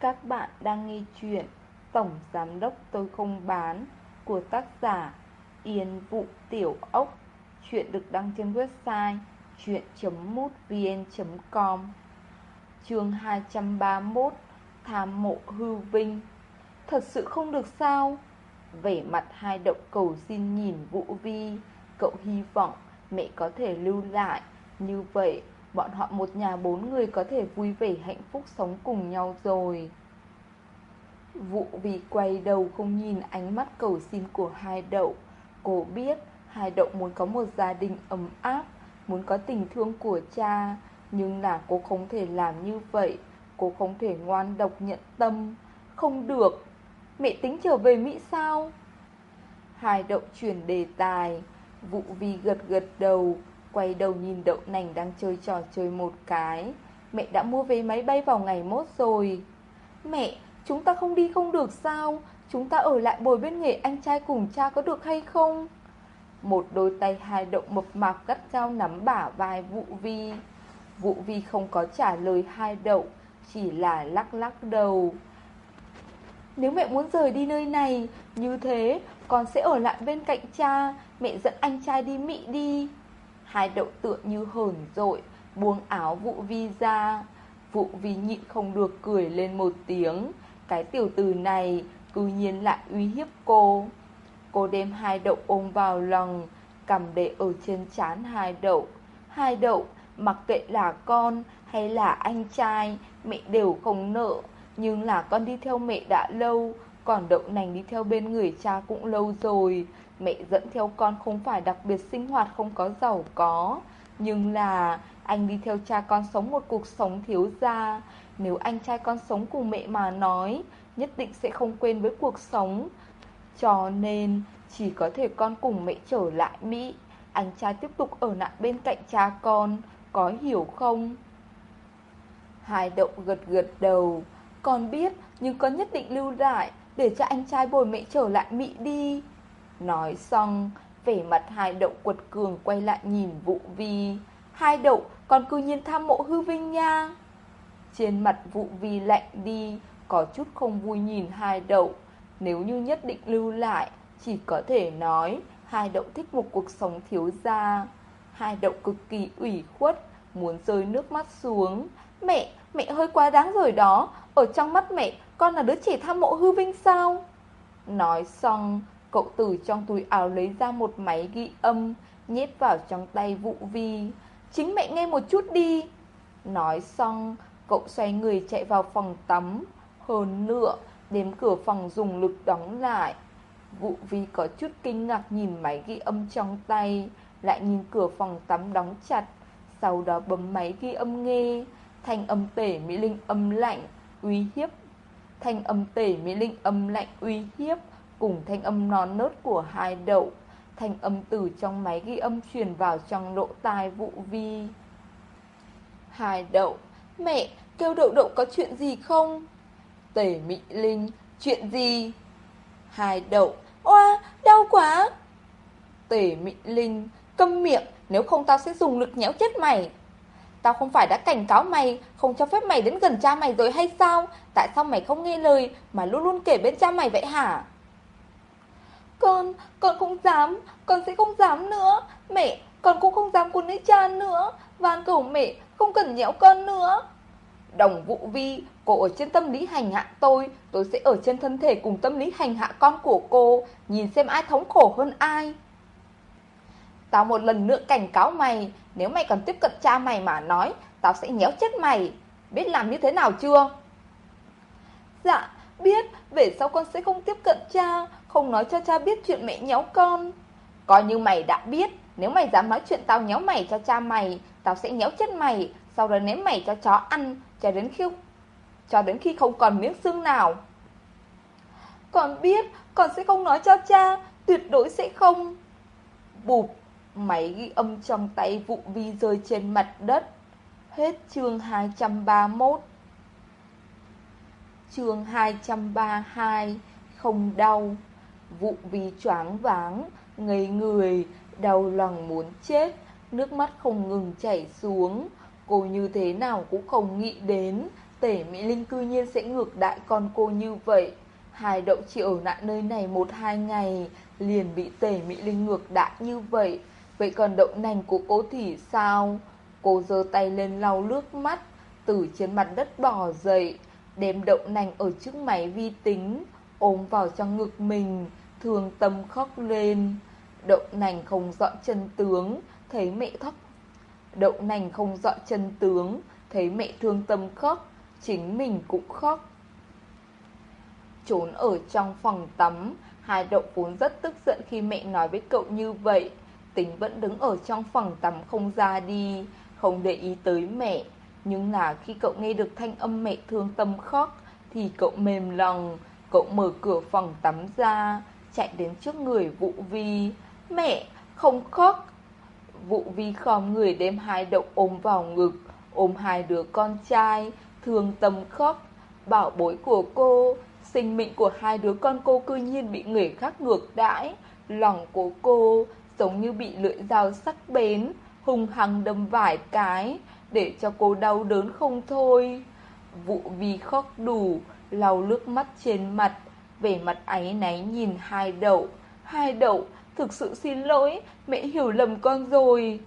Các bạn đang nghe chuyện Tổng Giám Đốc Tôi Không Bán của tác giả Yên Vụ Tiểu Ốc. Chuyện được đăng trên website chuyện.mútvn.com Chương 231 Tham mộ hư vinh. Thật sự không được sao? Vẻ mặt hai động cầu xin nhìn Vũ Vi. Cậu hy vọng mẹ có thể lưu lại. Như vậy bọn họ một nhà bốn người có thể vui vẻ, hạnh phúc sống cùng nhau rồi. Vũ vì quay đầu không nhìn ánh mắt cầu xin của hai đậu. Cô biết hai đậu muốn có một gia đình ấm áp, Muốn có tình thương của cha, Nhưng là cô không thể làm như vậy. Cô không thể ngoan độc nhận tâm. Không được. Mẹ tính trở về Mỹ sao? Hai đậu chuyển đề tài. Vụ vì gật gật đầu. Quay đầu nhìn đậu nành đang chơi trò chơi một cái. Mẹ đã mua vé máy bay vào ngày mốt rồi. Mẹ, chúng ta không đi không được sao? Chúng ta ở lại bồi bên nghệ anh trai cùng cha có được hay không? Một đôi tay hai đậu mập mạp gắt cao nắm bả vai Vụ Vi. Vụ Vi không có trả lời hai đậu Chỉ là lắc lắc đầu. Nếu mẹ muốn rời đi nơi này Như thế con sẽ ở lại bên cạnh cha. Mẹ dẫn anh trai đi Mỹ đi. Hai đậu tựa như hờn dội, Buông áo vụ vi ra. Vụ vi nhịn không được cười lên một tiếng. Cái tiểu từ này Cư nhiên lại uy hiếp cô. Cô đem hai đậu ôm vào lòng, Cầm để ở trên chán hai đậu. Hai đậu, Mặc kệ là con hay là anh trai, Mẹ đều không nợ. Nhưng là con đi theo mẹ đã lâu, Còn đậu nành đi theo bên người cha cũng lâu rồi. Mẹ dẫn theo con không phải đặc biệt sinh hoạt, không có giàu có. Nhưng là anh đi theo cha con sống một cuộc sống thiếu gia. Nếu anh trai con sống cùng mẹ mà nói, Nhất định sẽ không quên với cuộc sống. Cho nên, chỉ có thể con cùng mẹ trở lại Mỹ. Anh trai tiếp tục ở lại bên cạnh cha con, Có hiểu không? Hai đậu gật gật đầu. Con biết, nhưng con nhất định lưu lại Để cho anh trai bồi mẹ trở lại Mỹ đi. Nói xong, vẻ mặt hai đậu quật cường quay lại nhìn Vũ Vi. Hai đậu, còn cư nhiên tham mộ hư vinh nha. Trên mặt Vũ Vi lạnh đi, có chút không vui nhìn hai đậu. Nếu như nhất định lưu lại, chỉ có thể nói hai đậu thích một cuộc sống thiếu gia. Hai đậu cực kỳ ủy khuất, muốn rơi nước mắt xuống. Mẹ, mẹ hơi quá đáng rồi đó. Ở trong mắt mẹ, con là đứa trẻ tham mộ hư vinh sao? Nói xong, Cậu từ trong túi áo lấy ra một máy ghi âm, Nhét vào trong tay Vũ Vi. Chính mẹ nghe một chút đi. Nói xong, Cậu xoay người chạy vào phòng tắm. Hơn nữa, Đếm cửa phòng dùng lực đóng lại. Vũ Vi có chút kinh ngạc nhìn máy ghi âm trong tay, Lại nhìn cửa phòng tắm đóng chặt, Sau đó bấm máy ghi âm nghe. Thanh âm tể Mỹ Linh âm lạnh, Uy hiếp. Thanh âm tể Mỹ Linh âm lạnh, uy hiếp cùng thanh âm non nớt của hai đậu. Thanh âm từ trong máy ghi âm truyền vào trong lỗ tai vụ vi. Hai đậu, mẹ, kêu đậu đậu có chuyện gì không? Tể Mỹ Linh, chuyện gì? Hai đậu, oa, đau quá. Tể Mỹ Linh, câm miệng, nếu không tao sẽ dùng lực nhéo chết mày. Tao không phải đã cảnh cáo mày Không cho phép mày đến gần cha mày rồi hay sao Tại sao mày không nghe lời Mà luôn luôn kể bên cha mày vậy hả con, con không dám, con sẽ không dám nữa. Mẹ, con cũng không dám cuốn lấy cha nữa. Van cầu mẹ, không cần nhéo con nữa. Đồng vụ vi, cô ở trên tâm lý hành hạ tôi, tôi sẽ ở trên thân thể cùng tâm lý hành hạ con của cô, nhìn xem ai thống khổ hơn ai. Tao một lần nữa cảnh cáo mày, nếu mày còn tiếp cận cha mày mà nói, tao sẽ nhéo chết mày. Biết làm như thế nào chưa? Dạ, biết, về sau con sẽ không tiếp cận cha, không nói cho cha biết chuyện mẹ nhéo con. Coi như mày đã biết, nếu mày dám nói chuyện tao nhéo mày cho cha mày, tao sẽ nhéo chết mày, sau đó ném mày cho chó ăn, cho đến khi cho đến khi không còn miếng xương nào. Con biết, con sẽ không nói cho cha, tuyệt đối sẽ không. Bụp, máy ghi âm trong tay vụ vi rơi trên mặt đất. Hết chương 231 Chương 232 Không đau. Vụ vì choáng váng, ngây người, đau lòng muốn chết, nước mắt không ngừng chảy xuống. Cô như thế nào cũng không nghĩ đến, Tể Mỹ Linh cư nhiên sẽ ngược đại con cô như vậy. Hai đậu chỉ ở lại nơi này một hai ngày Liền bị tể Mỹ Linh ngược đại như vậy. Vậy còn đậu nành của cô thì sao? Cô giơ tay lên lau nước mắt Từ trên mặt đất bò dậy. Đem đậu nành ở trước máy vi tính, Ôm vào trong ngực mình, Thương tâm khóc lên. Đậu nành không dọn chân tướng, Thấy mẹ khóc. Đậu nành không dọn chân tướng, Thấy mẹ thương tâm khóc, Chính mình cũng khóc. Trốn ở trong phòng tắm, Hai đậu vốn rất tức giận khi mẹ nói với cậu như vậy. Tính vẫn đứng ở trong phòng tắm không ra đi, Không để ý tới mẹ. Nhưng là khi cậu nghe được thanh âm mẹ thương tâm khóc Thì cậu mềm lòng Cậu mở cửa phòng tắm ra Chạy đến trước người Vũ Vi. Mẹ, không khóc. Vũ Vi khom người đem hai đậu ôm vào ngực Ôm hai đứa con trai Thương tâm khóc. Bảo bối của cô Sinh mệnh của hai đứa con cô cư nhiên bị người khác ngược đãi. Lòng của cô giống như bị lưỡi dao sắc bén Hùng hăng đâm vài cái. Để cho cô đau đớn không thôi. Vụ vi khóc đủ lau nước mắt trên mặt Về mặt áy náy nhìn hai đậu. Hai đậu Thực sự xin lỗi Mẹ hiểu lầm con rồi.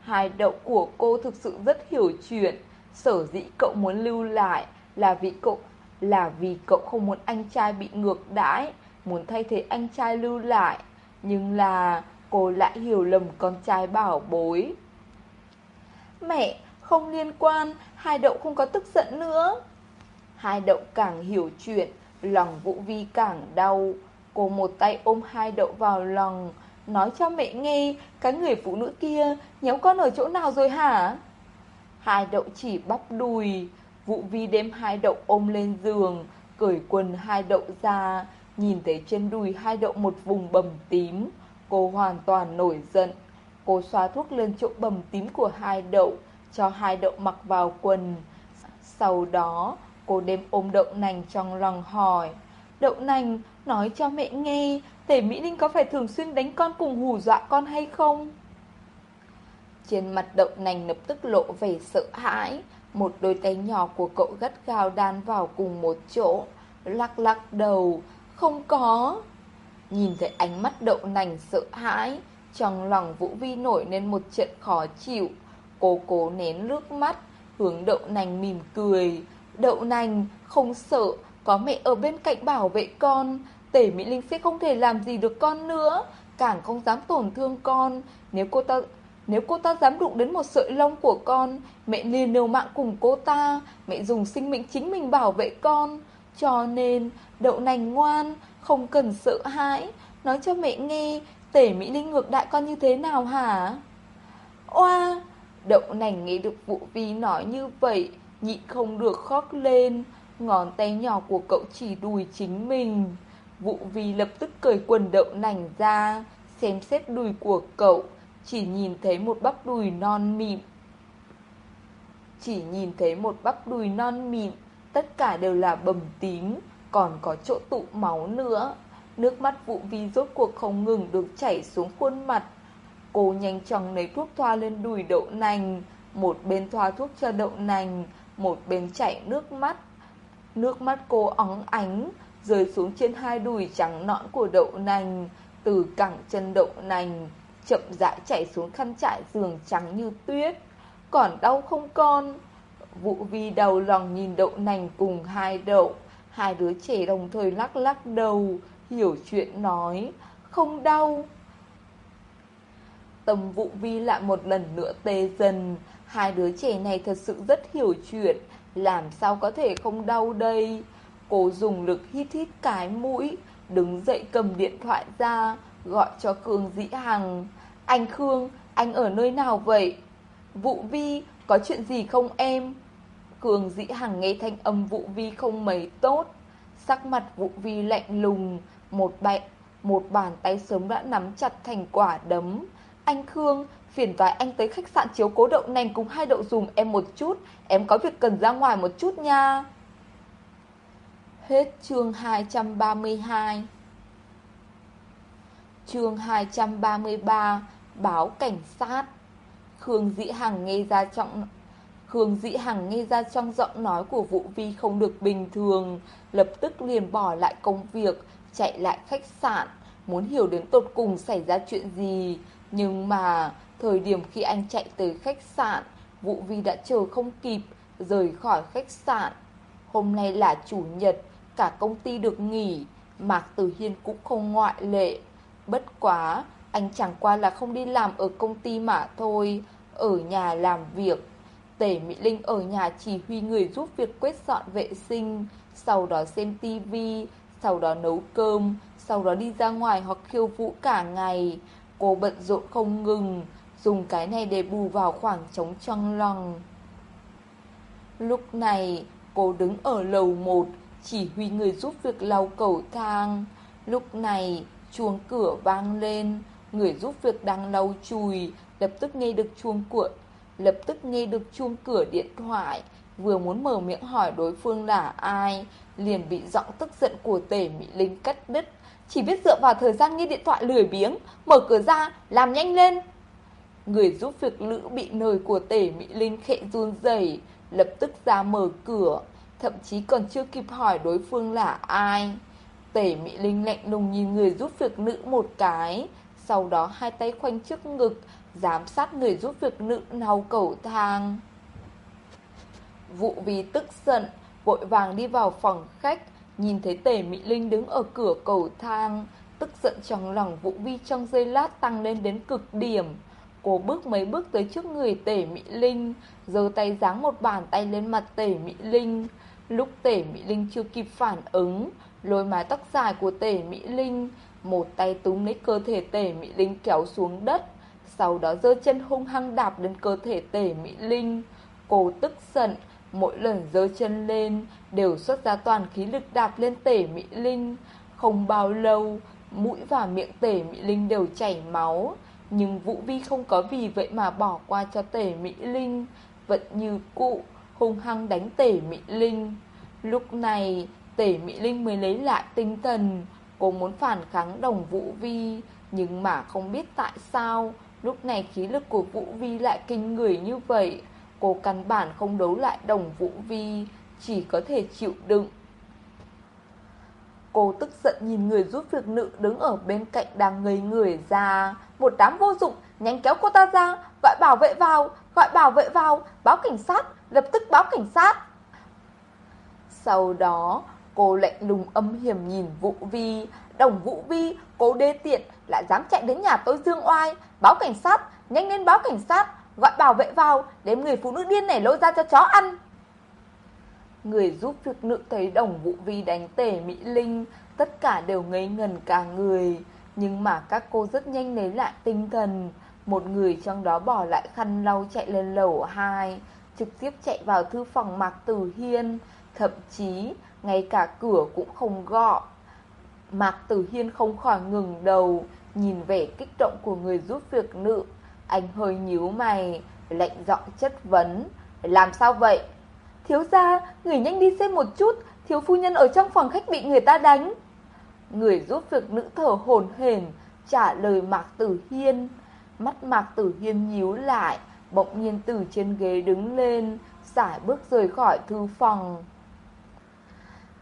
Hai đậu của cô thực sự rất hiểu chuyện. Sở dĩ cậu muốn lưu lại Là vì cậu là vì cậu không muốn anh trai bị ngược đãi Muốn thay thế anh trai lưu lại. Nhưng là cô lại hiểu lầm con trai bảo bối. Mẹ, không liên quan, hai đậu không có tức giận nữa. Hai đậu càng hiểu chuyện, lòng Vũ Vi càng đau. Cô một tay ôm hai đậu vào lòng Nói cho mẹ nghe Cái người phụ nữ kia Nhéo con ở chỗ nào rồi hả? Hai đậu chỉ bắp đùi. Vũ Vi đem hai đậu ôm lên giường Cởi quần hai đậu ra Nhìn thấy trên đùi hai đậu một vùng bầm tím. Cô hoàn toàn nổi giận. Cô xóa thuốc lên chỗ bầm tím của hai đậu cho hai đậu mặc vào quần. Sau đó, cô đem ôm đậu nành trong lòng hỏi, Đậu nành, nói cho mẹ nghe, Tể Mỹ Linh có phải thường xuyên đánh con cùng hù dọa con hay không? Trên mặt đậu nành lập tức lộ vẻ sợ hãi. Một đôi tay nhỏ của cậu gắt gao đan vào cùng một chỗ, Lắc lắc đầu, Không có. Nhìn thấy ánh mắt đậu nành sợ hãi, Trong lòng Vũ Vi nổi lên một trận khó chịu. Cô cố nén nước mắt, Hướng đậu nành mỉm cười. Đậu nành, không sợ, Có mẹ ở bên cạnh bảo vệ con. Tể Mỹ Linh sẽ không thể làm gì được con nữa, Càng không dám tổn thương con. Nếu cô ta, nếu cô ta dám đụng đến một sợi lông của con, Mẹ liền liều mạng cùng cô ta. Mẹ dùng sinh mệnh chính mình bảo vệ con. Cho nên, Đậu nành ngoan, Không cần sợ hãi. Nói cho mẹ nghe, Tể Mỹ Linh ngược đại con như thế nào hả? Oa Đậu nành nghe được Vũ Vi nói như vậy, Nhịn không được khóc lên. Ngón tay nhỏ của cậu chỉ đùi chính mình. Vũ Vi lập tức cởi quần đậu nành ra, Xem xét đùi của cậu, Chỉ nhìn thấy một bắp đùi non mịn. Chỉ nhìn thấy một bắp đùi non mịn, Tất cả đều là bầm tím, Còn có chỗ tụ máu nữa. Nước mắt Vũ Vi rốt cuộc không ngừng được chảy xuống khuôn mặt. Cô nhanh chóng lấy thuốc thoa lên đùi đậu nành, Một bên thoa thuốc cho đậu nành, Một bên chảy nước mắt. Nước mắt cô óng ánh, Rơi xuống trên hai đùi trắng nõn của đậu nành, Từ cẳng chân đậu nành, Chậm rãi chảy xuống khăn trải giường trắng như tuyết. Còn đau không con? Vũ vi đầu lòng nhìn đậu nành cùng hai đậu. Hai đứa trẻ đồng thời lắc lắc đầu, Hiểu chuyện nói, Không đau. Tâm vụ vi lại một lần nữa tê dần. Hai đứa trẻ này thật sự rất hiểu chuyện. Làm sao có thể không đau đây? Cô dùng lực hít hít cái mũi Đứng dậy cầm điện thoại ra Gọi cho Khương Dĩ Hằng. Anh Khương, anh ở nơi nào vậy? Vụ vi, có chuyện gì không em? Khương Dĩ Hằng nghe thanh âm Vụ vi không mấy tốt. Sắc mặt Vụ vi lạnh lùng Một bạch một bàn tay sớm đã nắm chặt thành quả đấm. Anh Khương, phiền toái anh tới khách sạn chiếu cố đậu nành cùng hai đậu dùm em một chút. Em có việc cần ra ngoài một chút nha. Hết chương 232 Chương 233 Báo cảnh sát. Khương Dĩ Hằng nghe ra trọng Khương Dĩ Hằng nghe ra trong giọng nói của Vũ Vi không được bình thường, lập tức liền bỏ lại công việc, chạy lại khách sạn, muốn hiểu đến tột cùng xảy ra chuyện gì. Nhưng mà, thời điểm khi anh chạy tới khách sạn, Vũ Vi đã chờ không kịp, rời khỏi khách sạn. Hôm nay là chủ nhật, cả công ty được nghỉ, Mạc Tử Hiên cũng không ngoại lệ. Bất quá, anh chẳng qua là không đi làm ở công ty mà thôi, ở nhà làm việc. Tể Mỹ Linh ở nhà chỉ huy người giúp việc quét dọn vệ sinh, sau đó xem tivi, sau đó nấu cơm, sau đó đi ra ngoài hoặc khiêu vũ cả ngày. Cô bận rộn không ngừng, dùng cái này để bù vào khoảng trống trong lòng. Lúc này, cô đứng ở lầu 1, chỉ huy người giúp việc lau cầu thang. Lúc này, chuông cửa vang lên, người giúp việc đang lau chùi, lập tức nghe được chuông cửa, lập tức nghe được chuông cửa điện thoại, vừa muốn mở miệng hỏi đối phương là ai, liền bị giọng tức giận của Tề Mỹ Linh cắt đứt, chỉ biết dựa vào thời gian nghe điện thoại lười biếng, mở cửa ra, làm nhanh lên. Người giúp việc lữ bị nời của tể Mỹ Linh khẽ run rẩy, lập tức ra mở cửa, thậm chí còn chưa kịp hỏi đối phương là ai. tể Mỹ Linh lạnh lùng nhìn người giúp việc nữ một cái, sau đó hai tay khoanh trước ngực, giám sát người giúp việc nữ lau cầu thang. Vụ vì tức giận, vội vàng đi vào phòng khách, nhìn thấy Tề Mỹ Linh đứng ở cửa cầu thang, tức giận trong lòng Vũ Vi trong giây lát tăng lên đến cực điểm. Cô bước mấy bước tới trước người Tề Mỹ Linh, giơ tay giáng một bàn tay lên mặt Tề Mỹ Linh. Lúc Tề Mỹ Linh chưa kịp phản ứng, lôi mái tóc dài của Tề Mỹ Linh, một tay túm lấy cơ thể Tề Mỹ Linh kéo xuống đất, sau đó giơ chân hung hăng đạp lên cơ thể Tề Mỹ Linh. Cô tức giận, mỗi lần giơ chân lên đều xuất ra toàn khí lực đạp lên tể Mỹ Linh. Không bao lâu, mũi và miệng tể Mỹ Linh đều chảy máu, nhưng Vũ Vi không có vì vậy mà bỏ qua cho tể Mỹ Linh, vẫn như cụ hung hăng đánh tể Mỹ Linh. Lúc này, tể Mỹ Linh mới lấy lại tinh thần, cô muốn phản kháng đồng Vũ Vi, nhưng mà không biết tại sao Lúc này khí lực của Vũ Vi lại kinh người như vậy. Cô căn bản không đấu lại đồng Vũ Vi. Chỉ có thể chịu đựng. Cô tức giận nhìn người giúp việc nữ đứng ở bên cạnh đang ngây người ra. Một đám vô dụng nhanh kéo cô ta ra Gọi bảo vệ vào Gọi bảo vệ vào Báo cảnh sát Lập tức báo cảnh sát. Sau đó Cô lạnh lùng âm hiểm nhìn Vũ Vi. Đồng Vũ Vi Cô đê tiện Lại dám chạy đến nhà tôi dương oai Báo cảnh sát, nhanh lên báo cảnh sát, gọi bảo vệ vào, đem người phụ nữ điên này lôi ra cho chó ăn. Người giúp việc nữ thấy đồng vụ vi đánh tể Mỹ Linh, tất cả đều ngây ngần cả người. Nhưng mà các cô rất nhanh lấy lại tinh thần. Một người trong đó bỏ lại khăn lau chạy lên lầu 2, trực tiếp chạy vào thư phòng Mạc Tử Hiên, thậm chí ngay cả cửa cũng không gõ. Mạc Tử Hiên không khỏi ngừng đầu, Nhìn vẻ kích động của người giúp việc nữ Anh hơi nhíu mày Lạnh giọng chất vấn Làm sao vậy Thiếu gia, người nhanh đi xem một chút Thiếu phu nhân ở trong phòng khách bị người ta đánh. Người giúp việc nữ thở hổn hển Trả lời Mạc Tử Hiên. Mắt Mạc Tử Hiên nhíu lại Bỗng nhiên từ trên ghế đứng lên Xải bước rời khỏi thư phòng.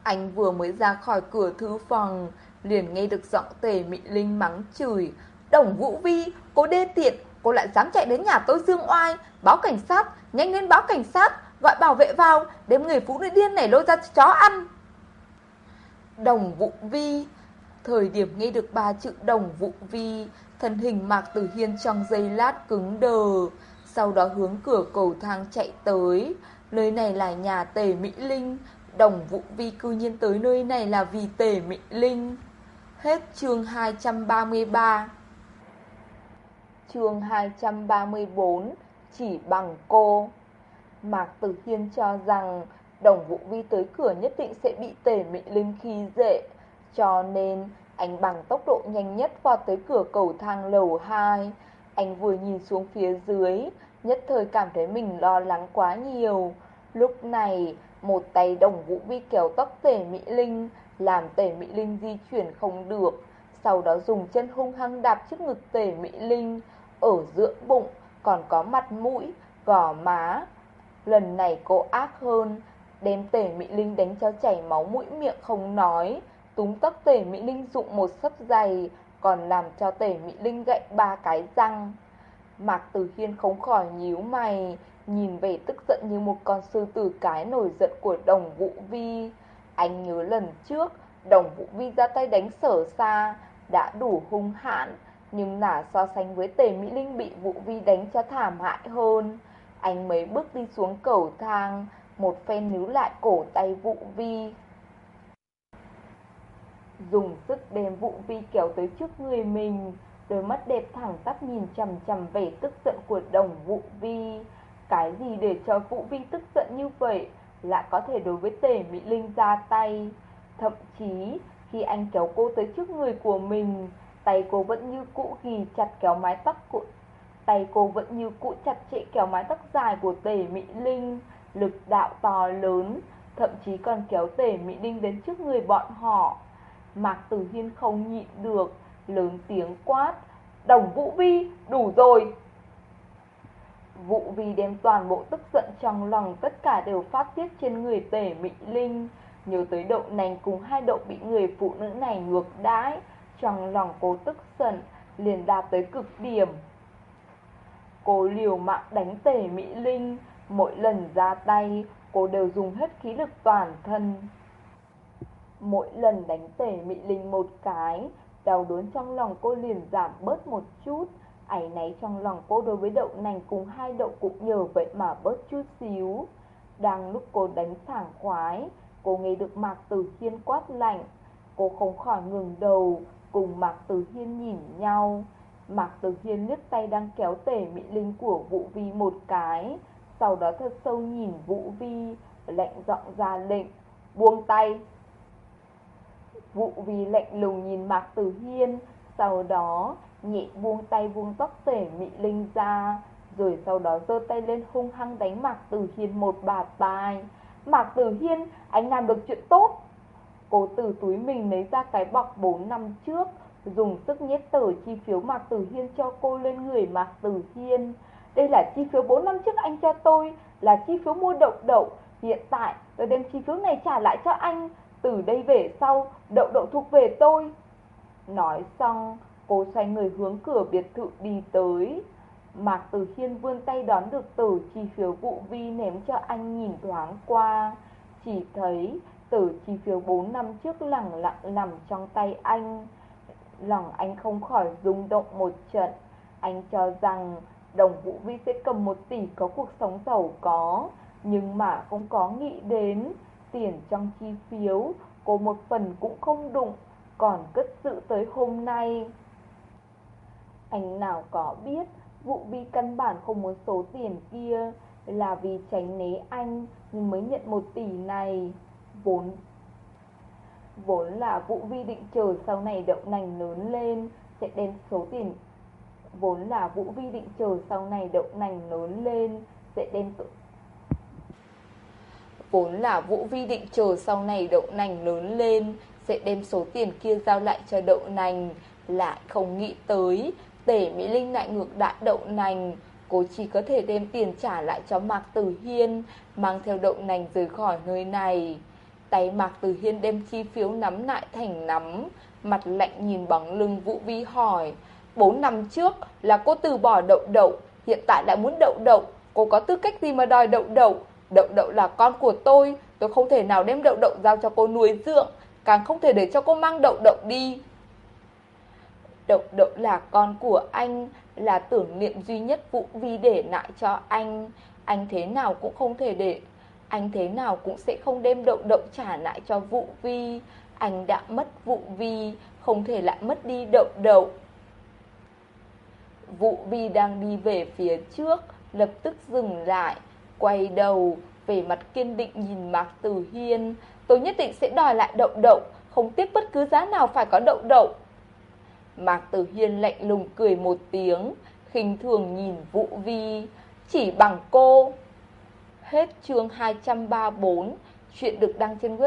Anh vừa mới ra khỏi cửa thư phòng liền nghe được giọng tề mị linh mắng chửi. Đồng Vũ Vi, cô đê tiện, cô lại dám chạy đến nhà tôi dương oai, báo cảnh sát, nhanh lên báo cảnh sát, gọi bảo vệ vào, đem người phụ nữ điên này lôi ra cho chó ăn. Đồng Vũ Vi Thời điểm nghe được ba chữ đồng Vũ Vi, thân hình Mạc Tử Hiên trong giây lát cứng đờ, sau đó hướng cửa cầu thang chạy tới. Nơi này là nhà Tề Mỹ Linh, Đồng Vũ Vi cư nhiên tới nơi này là vì Tề Mỹ Linh. Hết chương 233 Chương 234 Chỉ bằng cô Mạc Tử Hiên cho rằng Đồng Vũ Vi tới cửa nhất định sẽ bị tể Mỹ Linh khi dễ Cho nên anh bằng tốc độ nhanh nhất qua tới cửa cầu thang lầu 2 Anh vừa nhìn xuống phía dưới Nhất thời cảm thấy mình lo lắng quá nhiều. Lúc này một tay đồng vũ vi kéo tóc tể Mỹ Linh làm tể Mỹ Linh di chuyển không được, sau đó dùng chân hung hăng đạp trước ngực tể Mỹ Linh, ở giữa bụng còn có mặt mũi, gò má. Lần này cô ác hơn, đem tể Mỹ Linh đánh cho chảy máu mũi miệng không nói, túm tóc tể Mỹ Linh dụng một sấp giày, còn làm cho tể Mỹ Linh gãy ba cái răng. Mạc Tử Hiên không khỏi nhíu mày, nhìn vẻ tức giận như một con sư tử cái nổi giận của đồng Vũ Vi. Anh nhớ lần trước, đồng Vũ Vi ra tay đánh sở xa, đã đủ hung hãn, nhưng là so sánh với tề Mỹ Linh bị Vũ Vi đánh cho thảm hại hơn. Anh mấy bước đi xuống cầu thang, một phen níu lại cổ tay Vũ Vi. Dùng sức đem Vũ Vi kéo tới trước người mình, đôi mắt đẹp thẳng tắp nhìn chằm chằm vẻ tức giận của đồng Vũ Vi. Cái gì để cho Vũ Vi tức giận như vậy, lại có thể đối với tề Mỹ Linh ra tay. Thậm chí, khi anh kéo cô tới trước người của mình, tay cô vẫn như cũ ghi chặt kéo mái tóc của tay cô vẫn như cũ chặt chẽ kéo mái tóc dài của Tề Mỹ Linh, lực đạo to lớn, thậm chí còn kéo Tề Mỹ Linh đến trước người bọn họ. Mạc Tử Hiên không nhịn được, lớn tiếng quát, "Đồng Vũ Vi, đủ rồi!" Vũ Vi đem toàn bộ tức giận trong lòng tất cả đều phát tiết trên người Tề Mỹ Linh, nhớ tới đậu nành cùng hai đậu bị người phụ nữ này ngược đãi, trong lòng cô tức giận, liền đạt tới cực điểm. Cô liều mạng đánh tể Mỹ Linh, mỗi lần ra tay, cô đều dùng hết khí lực toàn thân. Mỗi lần đánh tể Mỹ Linh một cái, đau đớn trong lòng cô liền giảm bớt một chút, ải náy trong lòng cô đối với đậu nành cùng hai đậu cũng nhờ vậy mà bớt chút xíu. Đang lúc cô đánh sảng khoái, cô nghe được Mạc Tử Hiên quát lạnh, cô không khỏi ngừng đầu, cùng Mạc Tử Hiên nhìn nhau. Mạc Tử Hiên liếc tay đang kéo tể Mỹ Linh của Vũ Vi một cái, sau đó thật sâu nhìn Vũ Vi, lệnh giọng ra lệnh, buông tay. Vũ Vi lệnh lùng nhìn Mạc Tử Hiên, sau đó nhẹ buông tay buông tóc tể Mỹ Linh ra, rồi sau đó giơ tay lên hung hăng đánh Mạc Tử Hiên một bà tai. Mạc Tử Hiên, anh làm được chuyện tốt. Cô từ túi mình lấy ra cái bọc 4 năm trước, dùng sức nhét tờ chi phiếu Mạc Tử Hiên cho cô lên người Mạc Tử Hiên. Đây là chi phiếu 4 năm trước anh cho tôi, là chi phiếu mua đậu đậu. Hiện tại tôi đem chi phiếu này trả lại cho anh, từ đây về sau, đậu đậu thuộc về tôi. Nói xong, cô xoay người hướng cửa biệt thự đi tới. Mạc Tử Hiên vươn tay đón được tờ chi phiếu vụ vi ném cho anh nhìn thoáng qua. Chỉ thấy tờ chi phiếu 4 năm trước lẳng lặng nằm trong tay anh. Lòng anh không khỏi rung động một trận. Anh cho rằng đồng vũ vi sẽ cầm một tỷ có cuộc sống giàu có. Nhưng mà không có nghĩ đến tiền trong chi phiếu, cô một phần cũng không đụng, còn cất giữ tới hôm nay. Anh nào có biết vụ vi căn bản không muốn số tiền kia là vì tránh né anh nhưng mới nhận một tỷ này. Vốn Vốn là Vũ Vi định chờ sau này đậu nành lớn lên, sẽ đem số tiền Vốn là Vũ Vi định chờ sau này đậu nành lớn lên, sẽ đem tự Vốn là Vũ Vi định chờ sau này đậu nành lớn lên, sẽ đem số tiền kia giao lại cho đậu nành. Lại không nghĩ tới, tể Mỹ Linh lại ngược đại đậu nành. Cô chỉ có thể đem tiền trả lại cho Mạc Tử Hiên, Mang theo đậu nành rời khỏi nơi này. Tay Mạc từ Hiên đem chi phiếu nắm lại thành nắm, Mặt lạnh nhìn bằng lưng Vũ Vi hỏi, Bốn năm trước là cô từ bỏ đậu đậu, Hiện tại lại muốn đậu đậu, Cô có tư cách gì mà đòi đậu đậu? Đậu đậu là con của tôi Tôi không thể nào đem đậu đậu giao cho cô nuôi dưỡng, Càng không thể để cho cô mang đậu đậu đi. Đậu đậu là con của anh, Là tưởng niệm duy nhất Vũ Vi để lại cho anh Anh thế nào cũng không thể để anh thế nào cũng sẽ không đem đậu đậu trả lại cho Vũ Vi. Anh đã mất Vũ Vi, không thể lại mất đi đậu đậu. Vũ Vi đang đi về phía trước, lập tức dừng lại, quay đầu, về mặt kiên định nhìn Mạc Tử Hiên. Tôi nhất định sẽ đòi lại đậu đậu, không tiếp bất cứ giá nào phải có đậu đậu. Mạc Tử Hiên lạnh lùng cười một tiếng, khinh thường nhìn Vũ Vi, chỉ bằng cô. Hết chương 234, chuyện được đăng trên web.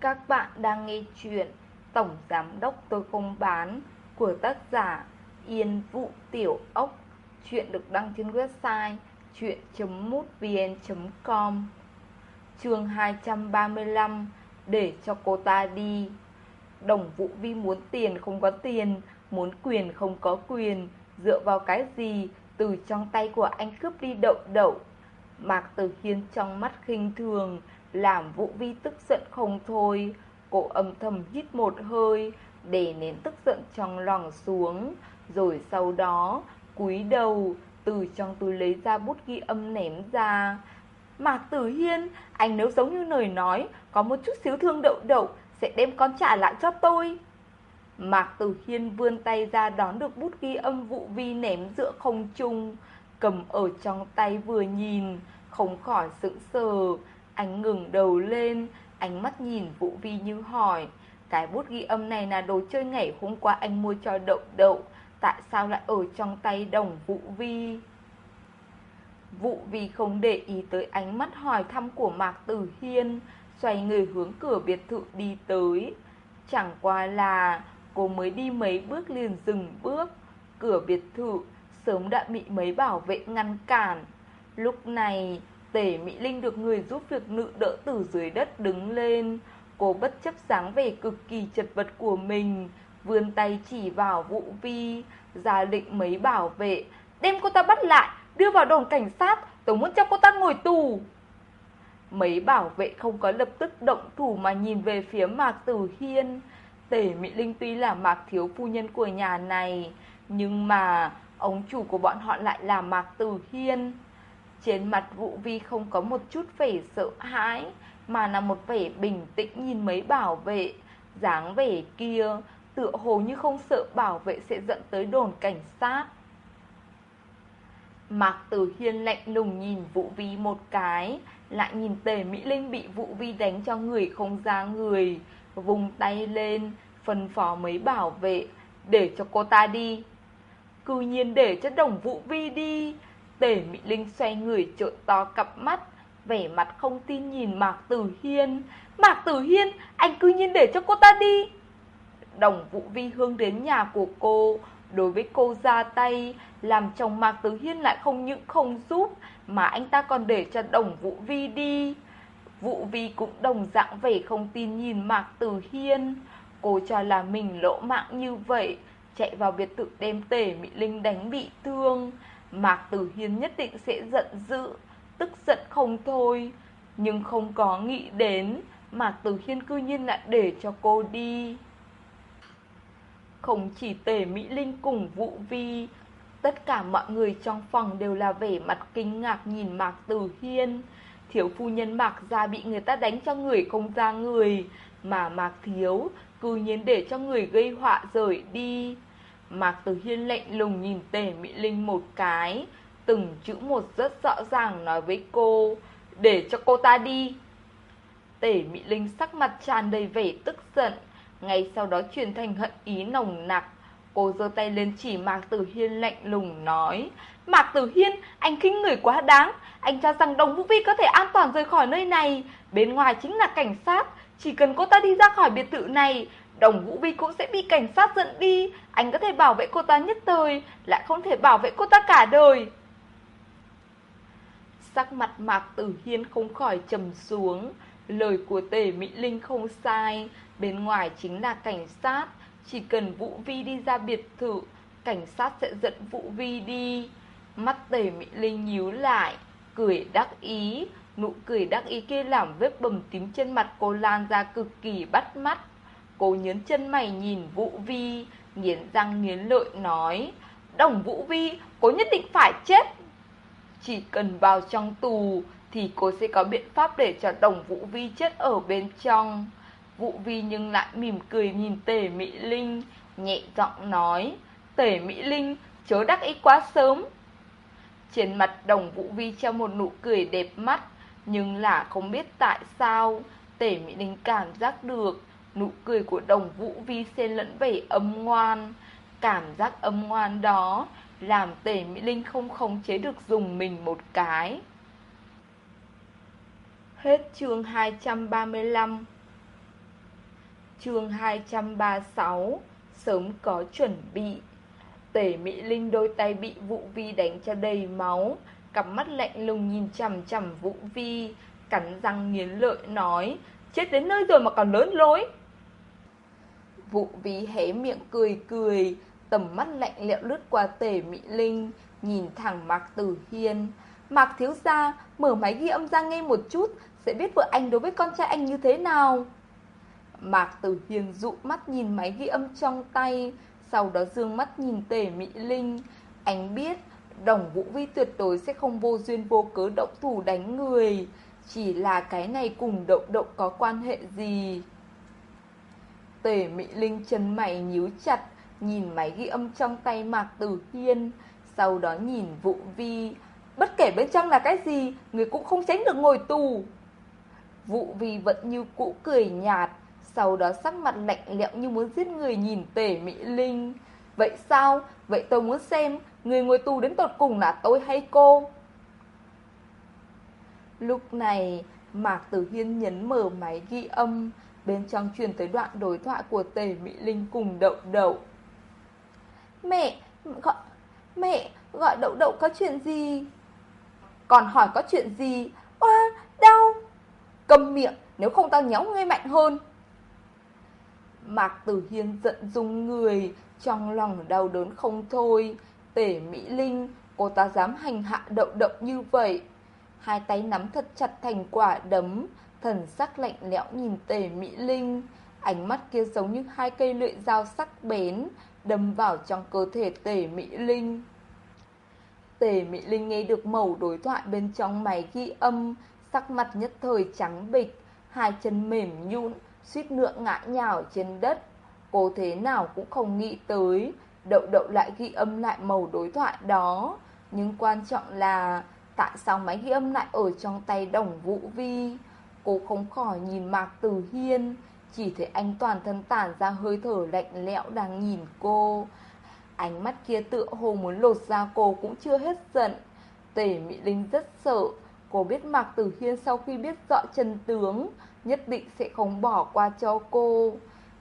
Các bạn đang nghe chuyện Tổng Giám Đốc Tôi Không Bán của tác giả Yên Vũ Tiểu Ốc. Chuyện được đăng trên website chuyện.mútvn.com Chương 235 Để cho cô ta đi Đồng Vũ Vi muốn tiền không có tiền Muốn quyền không có quyền Dựa vào cái gì Từ trong tay của anh cướp đi đậu đậu Mạc Tử Hiên trong mắt khinh thường Làm Vũ Vi tức giận không thôi Cô âm thầm hít một hơi Để nén tức giận trong lòng xuống Rồi sau đó cúi đầu từ trong túi lấy ra bút ghi âm ném ra. Mạc Tử Hiên, anh nếu giống như lời nói, có một chút xíu thương đậu đậu, sẽ đem con trả lại cho tôi. Mạc Tử Hiên vươn tay ra đón được bút ghi âm vụ vi ném giữa không trung, cầm ở trong tay vừa nhìn, không khỏi sững sờ. Anh ngừng đầu lên, ánh mắt nhìn vũ vi như hỏi, cái bút ghi âm này là đồ chơi ngày hôm qua anh mua cho đậu đậu, tại sao lại ở trong tay đồng Vũ Vi? Vũ Vi không để ý tới ánh mắt hỏi thăm của Mạc Tử Hiên, xoay người hướng cửa biệt thự đi tới. Chẳng qua là cô mới đi mấy bước liền dừng bước, cửa biệt thự sớm đã bị mấy bảo vệ ngăn cản. Lúc này, Tể Mỹ Linh được người giúp việc nữ đỡ từ dưới đất đứng lên, cô bất chấp dáng vẻ cực kỳ chật vật của mình, vươn tay chỉ vào Vũ Vi, ra lệnh mấy bảo vệ, đem cô ta bắt lại, đưa vào đồn cảnh sát, tôi muốn cho cô ta ngồi tù. Mấy bảo vệ không có lập tức động thủ mà nhìn về phía Mạc Tử Hiên. Tể Mỹ Linh tuy là Mạc Thiếu Phu Nhân của nhà này, nhưng mà ông chủ của bọn họ lại là Mạc Tử Hiên. Trên mặt Vũ Vi không có một chút vẻ sợ hãi, mà là một vẻ bình tĩnh nhìn mấy bảo vệ, dáng vẻ kia tựa hồ như không sợ bảo vệ sẽ dẫn tới đồn cảnh sát. Mạc Tử Hiên lạnh lùng nhìn Vũ Vi một cái, lại nhìn Tề Mỹ Linh bị Vũ Vi đánh cho người không ra người, vùng tay lên, phân phó mấy bảo vệ, để cho cô ta đi. Cư nhiên để cho đồng Vũ Vi đi, Tề Mỹ Linh xoay người trợn to cặp mắt, vẻ mặt không tin nhìn Mạc Tử Hiên. Mạc Tử Hiên, anh cư nhiên để cho cô ta đi. Đồng Vũ Vi hướng đến nhà của cô, đối với cô ra tay, làm chồng Mạc Tử Hiên lại không những không giúp, mà anh ta còn để cho Đồng Vũ Vi đi. Vũ Vi cũng đồng dạng vẻ không tin nhìn Mạc Tử Hiên. Cô cho là mình lỗ mạng như vậy, chạy vào biệt thự đem tể Mỹ Linh đánh bị thương. Mạc Tử Hiên nhất định sẽ giận dữ, tức giận không thôi. Nhưng không có nghĩ đến, Mạc Tử Hiên cư nhiên lại để cho cô đi. Không chỉ Tề Mỹ Linh cùng Vũ Vi, tất cả mọi người trong phòng đều là vẻ mặt kinh ngạc nhìn Mạc Tử Hiên. Thiếu phu nhân Mạc ra bị người ta đánh cho người không ra người, mà Mạc Thiếu cư nhiên để cho người gây họa rời đi. Mạc Tử Hiên lạnh lùng nhìn Tề Mỹ Linh một cái, từng chữ một rất rõ ràng nói với cô, để cho cô ta đi. Tề Mỹ Linh sắc mặt tràn đầy vẻ tức giận, ngay sau đó chuyển thành hận ý nồng nặc. Cô giơ tay lên chỉ Mạc Tử Hiên lạnh lùng nói Mạc Tử Hiên, anh khinh người quá đáng Anh cho rằng Đồng Vũ Vi có thể an toàn rời khỏi nơi này Bên ngoài chính là cảnh sát Chỉ cần cô ta đi ra khỏi biệt thự này Đồng Vũ Vi cũng sẽ bị cảnh sát dẫn đi. Anh có thể bảo vệ cô ta nhất thời, Lại không thể bảo vệ cô ta cả đời. Sắc mặt Mạc Tử Hiên không khỏi trầm xuống. Lời của Tề Mỹ Linh không sai. Bên ngoài chính là cảnh sát. Chỉ cần Vũ Vi đi ra biệt thự, Cảnh sát sẽ dẫn Vũ Vi đi. Mắt tề Mỹ Linh nhíu lại, Cười đắc ý. Nụ cười đắc ý kia làm vết bầm tím trên mặt cô lan ra cực kỳ bắt mắt. Cô nhấn chân mày nhìn Vũ Vi Nghiến răng nghiến lợi nói Đồng Vũ Vi Cô nhất định phải chết Chỉ cần vào trong tù Thì cô sẽ có biện pháp để cho đồng Vũ Vi chết ở bên trong Vũ Vi nhưng lại mỉm cười nhìn Tề Mỹ Linh, nhẹ giọng nói, Tề Mỹ Linh, chớ đắc ý quá sớm. Trên mặt đồng Vũ Vi treo một nụ cười đẹp mắt, nhưng là không biết tại sao, Tề Mỹ Linh cảm giác được nụ cười của đồng Vũ Vi xen lẫn vẻ âm ngoan. Cảm giác âm ngoan đó làm Tề Mỹ Linh không khống chế được dùng mình một cái. Hết chương 235 chương 236 Sớm có chuẩn bị Tể Mỹ Linh đôi tay bị vũ vi đánh cho đầy máu cặp mắt lạnh lùng nhìn chằm chằm Vũ Vi, cắn răng nghiến lợi nói, chết đến nơi rồi mà còn lớn lối. Vụ Vi hé miệng cười cười, tầm mắt lạnh lẽo lướt qua tể Mỹ Linh, nhìn thẳng Mạc Tử Hiên. Mạc thiếu gia, mở máy ghi âm ra nghe một chút, sẽ biết vợ anh đối với con trai anh như thế nào. Mạc Tử Hiên dụ mắt nhìn máy ghi âm trong tay, sau đó dương mắt nhìn tể Mỹ Linh. Anh biết, đồng Vũ Vi tuyệt đối sẽ không vô duyên vô cớ động thủ đánh người. Chỉ là cái này cùng động động có quan hệ gì? Tề Mỹ Linh chân mày nhíu chặt, nhìn máy ghi âm trong tay Mạc Tử Hiên, sau đó nhìn Vũ Vi. Bất kể bên trong là cái gì, người cũng không tránh được ngồi tù. Vũ Vi vẫn như cũ cười nhạt, sau đó sắc mặt lạnh lẽo như muốn giết người nhìn tề Mỹ Linh. Vậy sao? Vậy tôi muốn xem, người ngồi tù đến tột cùng là tôi hay cô? Lúc này, Mạc Tử Hiên nhấn mở máy ghi âm, bên trong truyền tới đoạn đối thoại của Tề Mỹ Linh cùng Đậu Đậu. Mẹ, gọi, mẹ, gọi Đậu Đậu có chuyện gì? Còn hỏi có chuyện gì? Oa, đau! Cầm miệng, nếu không tao nhéo ngươi mạnh hơn. Mạc Tử Hiên giận dung người, trong lòng đau đớn không thôi. Tể Mỹ Linh, cô ta dám hành hạ đậu đậu như vậy. Hai tay nắm thật chặt thành quả đấm, thần sắc lạnh lẽo nhìn tể Mỹ Linh. Ánh mắt kia giống như hai cây lưỡi dao sắc bén, đâm vào trong cơ thể tể Mỹ Linh. Tề Mỹ Linh nghe được mẩu đối thoại bên trong máy ghi âm, sắc mặt nhất thời trắng bịch, hai chân mềm nhũn, suýt nữa ngã nhào trên đất. Cô thế nào cũng không nghĩ tới, đậu đậu lại ghi âm lại màu đối thoại đó. Nhưng quan trọng là, tại sao máy ghi âm lại ở trong tay đồng vũ vi? Cô không khỏi nhìn Mạc Tử Hiên, chỉ thấy anh toàn thân tản ra hơi thở lạnh lẽo đang nhìn cô. Ánh mắt kia tựa hồ muốn lột ra cô cũng chưa hết giận. Tề Mỹ Linh rất sợ, cô biết Mạc Tử Hiên sau khi biết rõ chân tướng, nhất định sẽ không bỏ qua cho cô.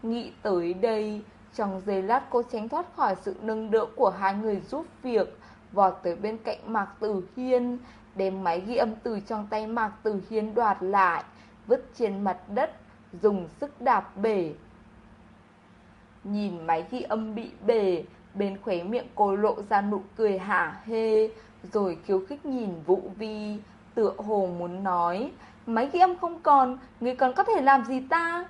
Nghĩ tới đây, trong giây lát cô tránh thoát khỏi sự nâng đỡ của hai người giúp việc, vọt tới bên cạnh Mạc Tử Hiên, đem máy ghi âm từ trong tay Mạc Tử Hiên đoạt lại, vứt trên mặt đất, dùng sức đạp bể. Nhìn máy ghi âm bị bể, bên khóe miệng cô lộ ra nụ cười hả hê, rồi khiêu khích nhìn Vũ Vi, tựa hồ muốn nói, máy ghi âm không còn, người còn có thể làm gì ta?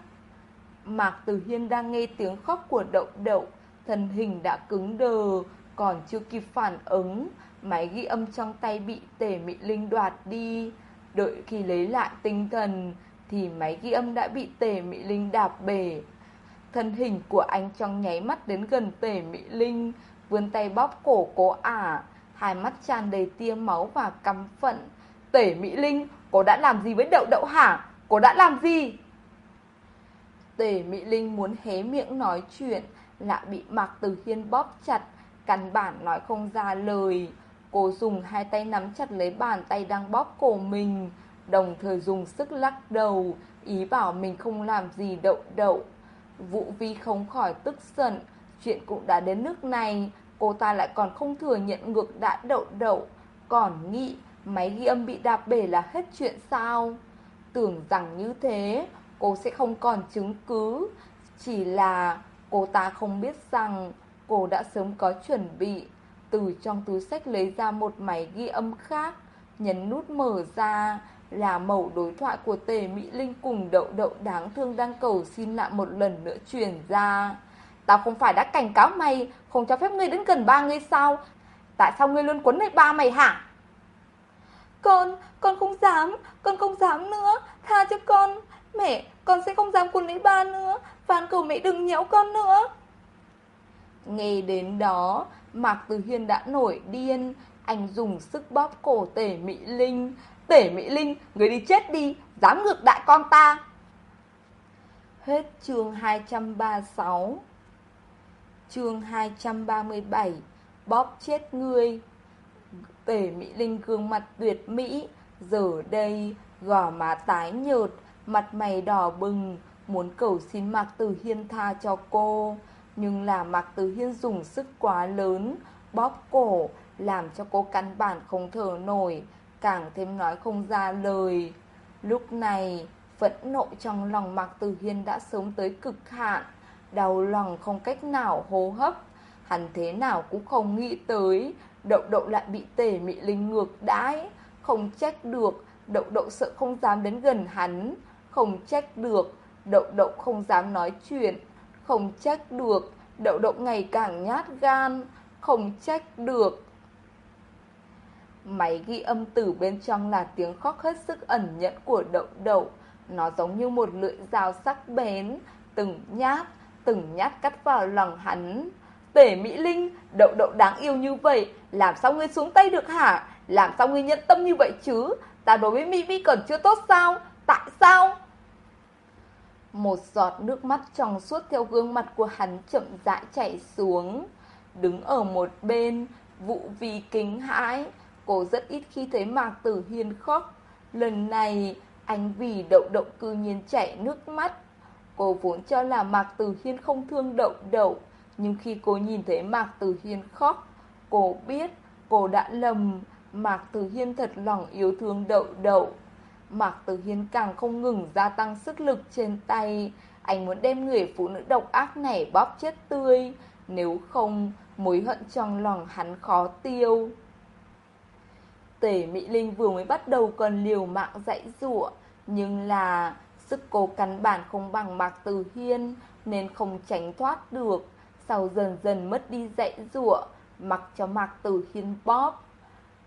Mạc Tử Hiên đang nghe tiếng khóc của đậu đậu, thân hình đã cứng đờ, còn chưa kịp phản ứng, máy ghi âm trong tay bị tể Mỹ Linh đoạt đi. Đợi khi lấy lại tinh thần, thì máy ghi âm đã bị tể Mỹ Linh đạp bể. Thân hình của anh trong nháy mắt đến gần tể Mỹ Linh, vươn tay bóp cổ cố ả, hai mắt tràn đầy tia máu và căm phận. Tể Mỹ Linh, cô đã làm gì với đậu đậu hả? Cô đã làm gì? tể Mỹ Linh muốn hé miệng nói chuyện, lại bị Mạc Tử Hiên bóp chặt, căn bản nói không ra lời. Cô dùng hai tay nắm chặt lấy bàn tay đang bóp cổ mình, đồng thời dùng sức lắc đầu, ý bảo mình không làm gì đậu đậu. Vũ Vi không khỏi tức giận, chuyện cũng đã đến nước này, cô ta lại còn không thừa nhận ngược đã đậu đậu, còn nghĩ máy ghi âm bị đạp bể là hết chuyện sao? Tưởng rằng như thế, cô sẽ không còn chứng cứ. Chỉ là cô ta không biết rằng cô đã sớm có chuẩn bị. Từ trong túi sách lấy ra một máy ghi âm khác, nhấn nút mở ra là mẫu đối thoại của Tề Mỹ Linh cùng đậu đậu đáng thương đang cầu xin lại một lần nữa truyền ra. Tao không phải đã cảnh cáo mày, không cho phép ngươi đến gần ba ngươi sao? Tại sao ngươi luôn quấn lấy ba mày hả? Con, con không dám, con không dám nữa, tha cho con. Mẹ, con sẽ không dám quấn lấy ba nữa, van cầu mẹ đừng nhéo con nữa. Nghe đến đó, Mạc Từ Hiên đã nổi điên, anh dùng sức bóp cổ tể Mỹ Linh. Tể Mỹ Linh, người đi chết đi, dám ngược đại con ta. Hết chương 236 Chương 237 Bóp chết ngươi. Tể Mỹ Linh gương mặt tuyệt mỹ. Giờ đây gò má tái nhợt Mặt mày đỏ bừng. Muốn cầu xin Mạc Tử Hiên tha cho cô. Nhưng là Mạc Tử Hiên dùng sức quá lớn Bóp cổ làm cho cô căn bản không thở nổi, càng thêm nói không ra lời. Lúc này, phẫn nộ trong lòng Mạc Tử Hiên đã sớm tới cực hạn, đau lòng không cách nào hô hấp. Hắn thế nào cũng không nghĩ tới, đậu đậu lại bị tể mị linh ngược đãi, không trách được, đậu đậu sợ không dám đến gần hắn, không trách được, đậu đậu không dám nói chuyện, không trách được, đậu đậu ngày càng nhát gan, không trách được. Máy ghi âm từ bên trong là tiếng khóc hết sức ẩn nhẫn của đậu đậu. Nó giống như một lưỡi dao sắc bén, từng nhát, từng nhát cắt vào lòng hắn. Tể Mỹ Linh, đậu đậu đáng yêu như vậy, làm sao ngươi xuống tay được hả? Làm sao ngươi nhận tâm như vậy chứ? Ta đối với Mỹ vi còn chưa tốt sao? Tại sao? Một giọt nước mắt trong suốt theo gương mặt của hắn chậm rãi chảy xuống. Đứng ở một bên, vụ vì kính hãi, cô rất ít khi thấy Mạc Tử Hiên khóc. Lần này, anh vì đậu đậu cư nhiên chảy nước mắt. Cô vốn cho là Mạc Tử Hiên không thương đậu đậu, nhưng khi cô nhìn thấy Mạc Tử Hiên khóc, cô biết cô đã lầm, Mạc Tử Hiên thật lòng yêu thương đậu đậu. Mạc Tử Hiên càng không ngừng gia tăng sức lực trên tay, anh muốn đem người phụ nữ độc ác này bóp chết tươi, nếu không, mối hận trong lòng hắn khó tiêu. Tể Mỹ Linh vừa mới bắt đầu còn liều mạng dãy dụa, nhưng là sức cô căn bản không bằng Mạc Tử Hiên nên không tránh thoát được. Sau dần dần mất đi dãy dụa, mặc cho Mạc Tử Hiên bóp.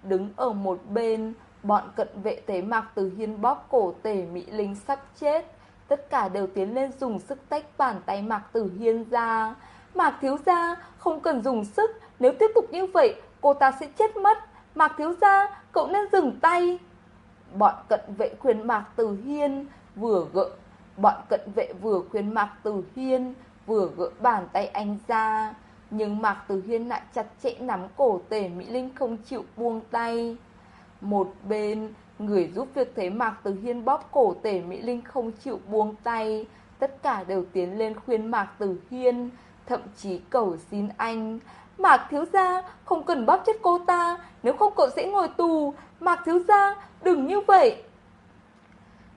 Đứng ở một bên, bọn cận vệ thấy Mạc Tử Hiên bóp cổ tể Mỹ Linh sắp chết. Tất cả đều tiến lên dùng sức tách bàn tay Mạc Tử Hiên ra. Mạc Thiếu Gia không cần dùng sức, nếu tiếp tục như vậy, cô ta sẽ chết mất. Mạc Thiếu Gia, cậu nên dừng tay. Bọn cận vệ khuyên Mạc Tử Hiên vừa gỡ Bọn cận vệ vừa khuyên Mạc Tử Hiên vừa gỡ bàn tay anh ra Nhưng Mạc Tử Hiên lại chặt chẽ nắm cổ tề Mỹ Linh không chịu buông tay một bên, Người giúp việc thấy Mạc Tử Hiên bóp cổ Tể Mỹ Linh không chịu buông tay. Tất cả đều tiến lên khuyên Mạc Tử Hiên, Thậm chí cầu xin anh. Mạc thiếu gia, không cần bóp chết cô ta, Nếu không cậu sẽ ngồi tù. Mạc thiếu gia, đừng như vậy.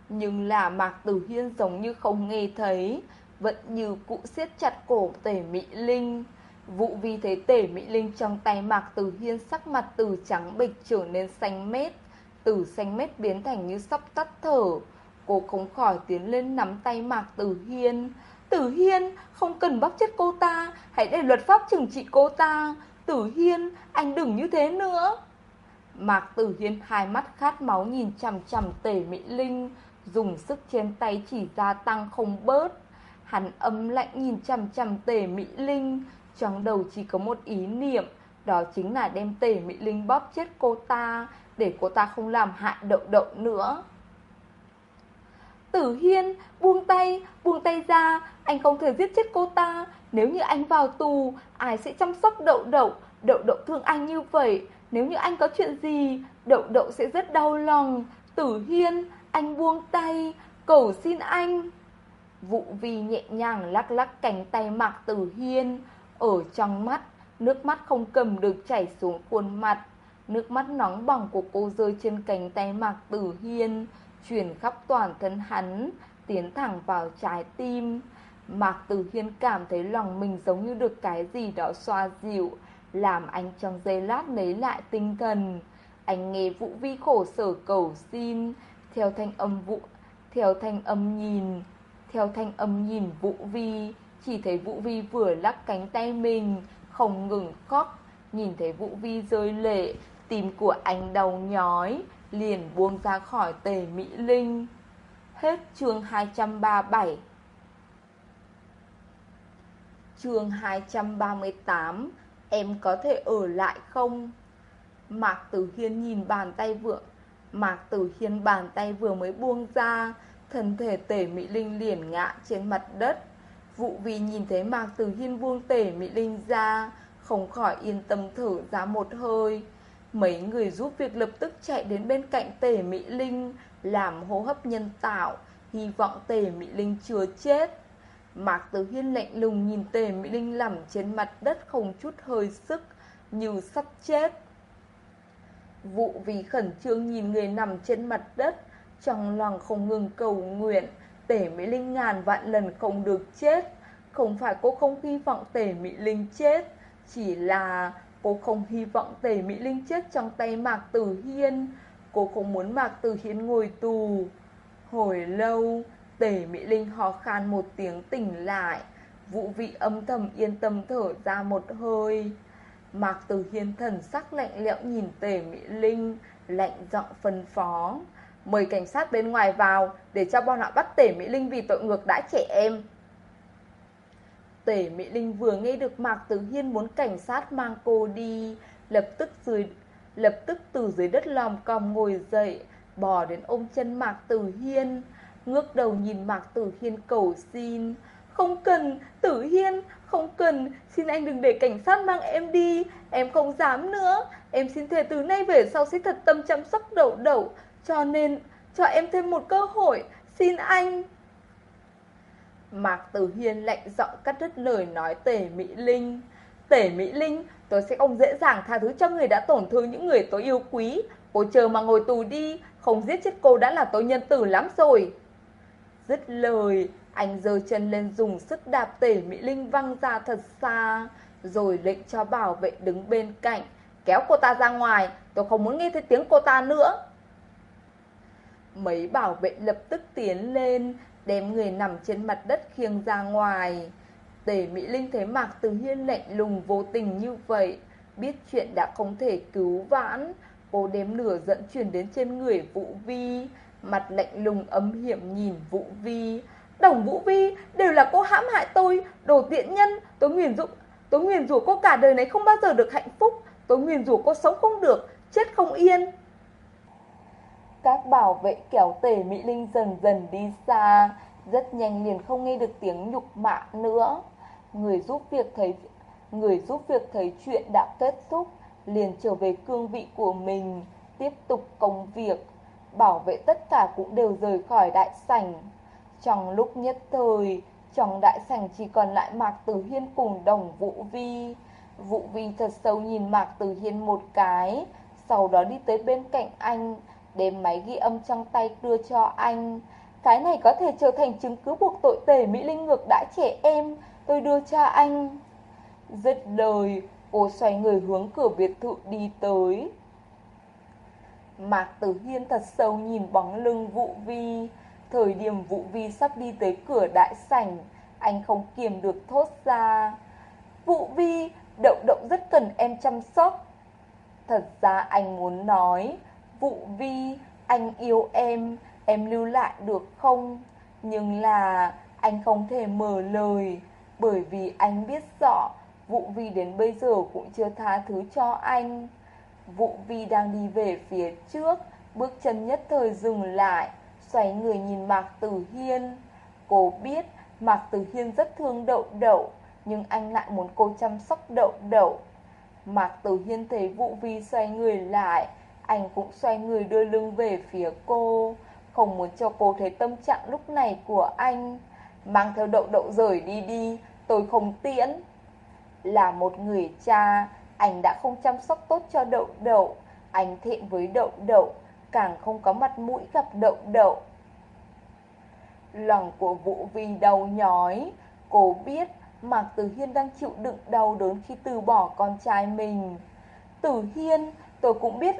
Nhưng là Mạc Tử Hiên giống như không nghe thấy, Vẫn như cụ siết chặt cổ tể Mỹ Linh. Vụ vì thế tể Mỹ Linh trong tay Mạc Tử Hiên sắc mặt từ trắng bịch trở nên xanh mét Từ xanh mét biến thành như sắp tắt thở Cô không khỏi tiến lên nắm tay Mạc Tử Hiên Tử Hiên, không cần bóc chết cô ta, hãy để luật pháp trừng trị cô ta. Tử Hiên, anh đừng như thế nữa. Mạc Tử Hiên hai mắt khát máu nhìn chằm chằm tể Mỹ Linh, dùng sức trên tay chỉ gia tăng không bớt. Hắn âm lạnh nhìn chằm chằm tể Mỹ Linh, trong đầu chỉ có một ý niệm, đó chính là đem tể Mỹ Linh bóp chết cô ta, để cô ta không làm hại đậu đậu nữa. Tử Hiên, buông tay, buông tay ra, anh không thể giết chết cô ta. Nếu như anh vào tù, ai sẽ chăm sóc đậu đậu? Đậu đậu thương anh như vậy. Nếu như anh có chuyện gì, đậu đậu sẽ rất đau lòng. Tử Hiên, anh buông tay, cầu xin anh. Vụ vi nhẹ nhàng lắc lắc cánh tay Mạc Tử Hiên. Ở trong mắt, nước mắt không cầm được chảy xuống khuôn mặt. Nước mắt nóng bỏng của cô rơi trên cánh tay Mạc Tử Hiên truyền khắp toàn thân hắn, tiến thẳng vào trái tim. Mạc Tử Hiên cảm thấy lòng mình giống như được cái gì đó xoa dịu, làm anh trong giây lát lấy lại tinh thần. Anh nghe Vũ Vi khổ sở cầu xin, theo thanh âm vũ theo thanh âm nhìn, theo thanh âm nhìn Vũ Vi, chỉ thấy Vũ Vi vừa lắc cánh tay mình, không ngừng khóc, nhìn thấy Vũ Vi rơi lệ, tim của anh đau nhói, liền buông ra khỏi tề Mỹ Linh. Hết chương 237 Chương 238 Em có thể ở lại không? Mạc Tử Hiên nhìn bàn tay vừa Mạc Tử Hiên bàn tay vừa mới buông ra Thân thể tể Mỹ Linh liền ngã trên mặt đất Vụ vì nhìn thấy Mạc Tử Hiên buông tể Mỹ Linh ra, Không khỏi yên tâm thở ra một hơi. Mấy người giúp việc lập tức chạy đến bên cạnh tể Mỹ Linh, Làm hô hấp nhân tạo, Hy vọng tể Mỹ Linh chưa chết. Mạc Tử Hiên lạnh lùng nhìn tề Mỹ Linh nằm trên mặt đất không chút hơi sức, Như sắp chết. Vụ vì khẩn trương nhìn người nằm trên mặt đất, Trong lòng không ngừng cầu nguyện. Tể Mỹ Linh ngàn vạn lần không được chết. Không phải cô không hy vọng Tể Mỹ Linh chết Chỉ là cô không hy vọng Tể Mỹ Linh chết trong tay Mạc Tử Hiên. Cô không muốn Mạc Tử Hiên ngồi tù. Hồi lâu Tể Mỹ Linh ho khan một tiếng tỉnh lại. Vũ vị âm thầm yên tâm thở ra một hơi. Mạc Tử Hiên thần sắc lạnh lẽo nhìn Tề Mỹ Linh, lạnh giọng phân phó. Mời cảnh sát bên ngoài vào để cho bọn họ bắt tể Mỹ Linh vì tội ngược đãi trẻ em. Tể Mỹ Linh vừa nghe được Mạc Tử Hiên muốn cảnh sát mang cô đi, lập tức dưới lập tức từ dưới đất lòng còng ngồi dậy, bò đến ôm chân Mạc Tử Hiên, ngước đầu nhìn Mạc Tử Hiên cầu xin. Không cần, Tử Hiên, không cần, xin anh đừng để cảnh sát mang em đi, em không dám nữa. Em xin thề từ nay về sau sẽ thật tâm chăm sóc đậu đậu, cho nên cho em thêm một cơ hội, xin anh. Mạc Tử Hiên lạnh giọng cắt đứt lời nói Tề Mỹ Linh. Tề Mỹ Linh, tôi sẽ không dễ dàng tha thứ cho người đã tổn thương những người tôi yêu quý. Cô chờ mà ngồi tù đi, không giết chết cô đã là tôi nhân tử lắm rồi. Dứt lời, anh giơ chân lên dùng sức đạp tể Mỹ Linh văng ra thật xa, rồi lệnh cho bảo vệ đứng bên cạnh, kéo cô ta ra ngoài, tôi không muốn nghe thấy tiếng cô ta nữa. Mấy bảo vệ lập tức tiến lên, đem người nằm trên mặt đất khiêng ra ngoài. Tề Mỹ Linh thấy Mạc Từ Hiên lạnh lùng vô tình như vậy, biết chuyện đã không thể cứu vãn, cô đếm lửa dẫn chuyển đến trên người Vũ Vi, mặt lạnh lùng ấm hiểm nhìn Vũ Vi, Đồng Vũ Vi đều là cô hãm hại tôi, đồ tiện nhân, tôi nguyền rủa, tôi nguyền rủa cô cả đời này không bao giờ được hạnh phúc, tôi nguyền rủa cô sống không được, chết không yên. Các bảo vệ kéo tề Mỹ Linh dần dần đi xa, rất nhanh liền không nghe được tiếng nhục mạ nữa. Người giúp việc thấy người giúp việc thấy chuyện đã kết thúc, liền trở về cương vị của mình, tiếp tục công việc. Bảo vệ tất cả cũng đều rời khỏi đại sảnh. Trong lúc nhất thời, trong đại sảnh chỉ còn lại Mạc Tử Hiên cùng đồng Vũ Vi. Vũ Vi thật sâu nhìn Mạc Tử Hiên một cái, sau đó đi tới bên cạnh anh, đem máy ghi âm trong tay đưa cho anh. Cái này có thể trở thành chứng cứ buộc tội tể Mỹ Linh ngược đã trẻ em, tôi đưa cho anh. Dứt lời, cô xoay người hướng cửa biệt thự đi tới. Mạc Tử Hiên thật sâu nhìn bóng lưng Vũ Vi, Thời điểm Vũ Vi sắp đi tới cửa đại sảnh, anh không kiềm được thốt ra. Vũ Vi, Đậu Đậu rất cần em chăm sóc. Thật ra anh muốn nói, Vũ Vi, anh yêu em, em lưu lại được không? Nhưng là anh không thể mở lời, bởi vì anh biết rõ Vũ Vi đến bây giờ cũng chưa tha thứ cho anh. Vũ Vi đang đi về phía trước, bước chân nhất thời dừng lại xoay người nhìn Mạc Tử Hiên. Cô biết Mạc Tử Hiên rất thương đậu đậu, nhưng anh lại muốn cô chăm sóc đậu đậu. Mạc Tử Hiên thấy Vũ Vi xoay người lại, anh cũng xoay người đưa lưng về phía cô, không muốn cho cô thấy tâm trạng lúc này của anh. Mang theo đậu đậu rời đi đi, tôi không tiễn. Là một người cha, anh đã không chăm sóc tốt cho đậu đậu, anh thiện với đậu đậu, càng không có mặt mũi gặp đậu đậu. Lòng của Vũ Vi đau nhói, cô biết Mạc Tử Hiên đang chịu đựng đau đớn khi từ bỏ con trai mình. Tử Hiên, tôi cũng biết,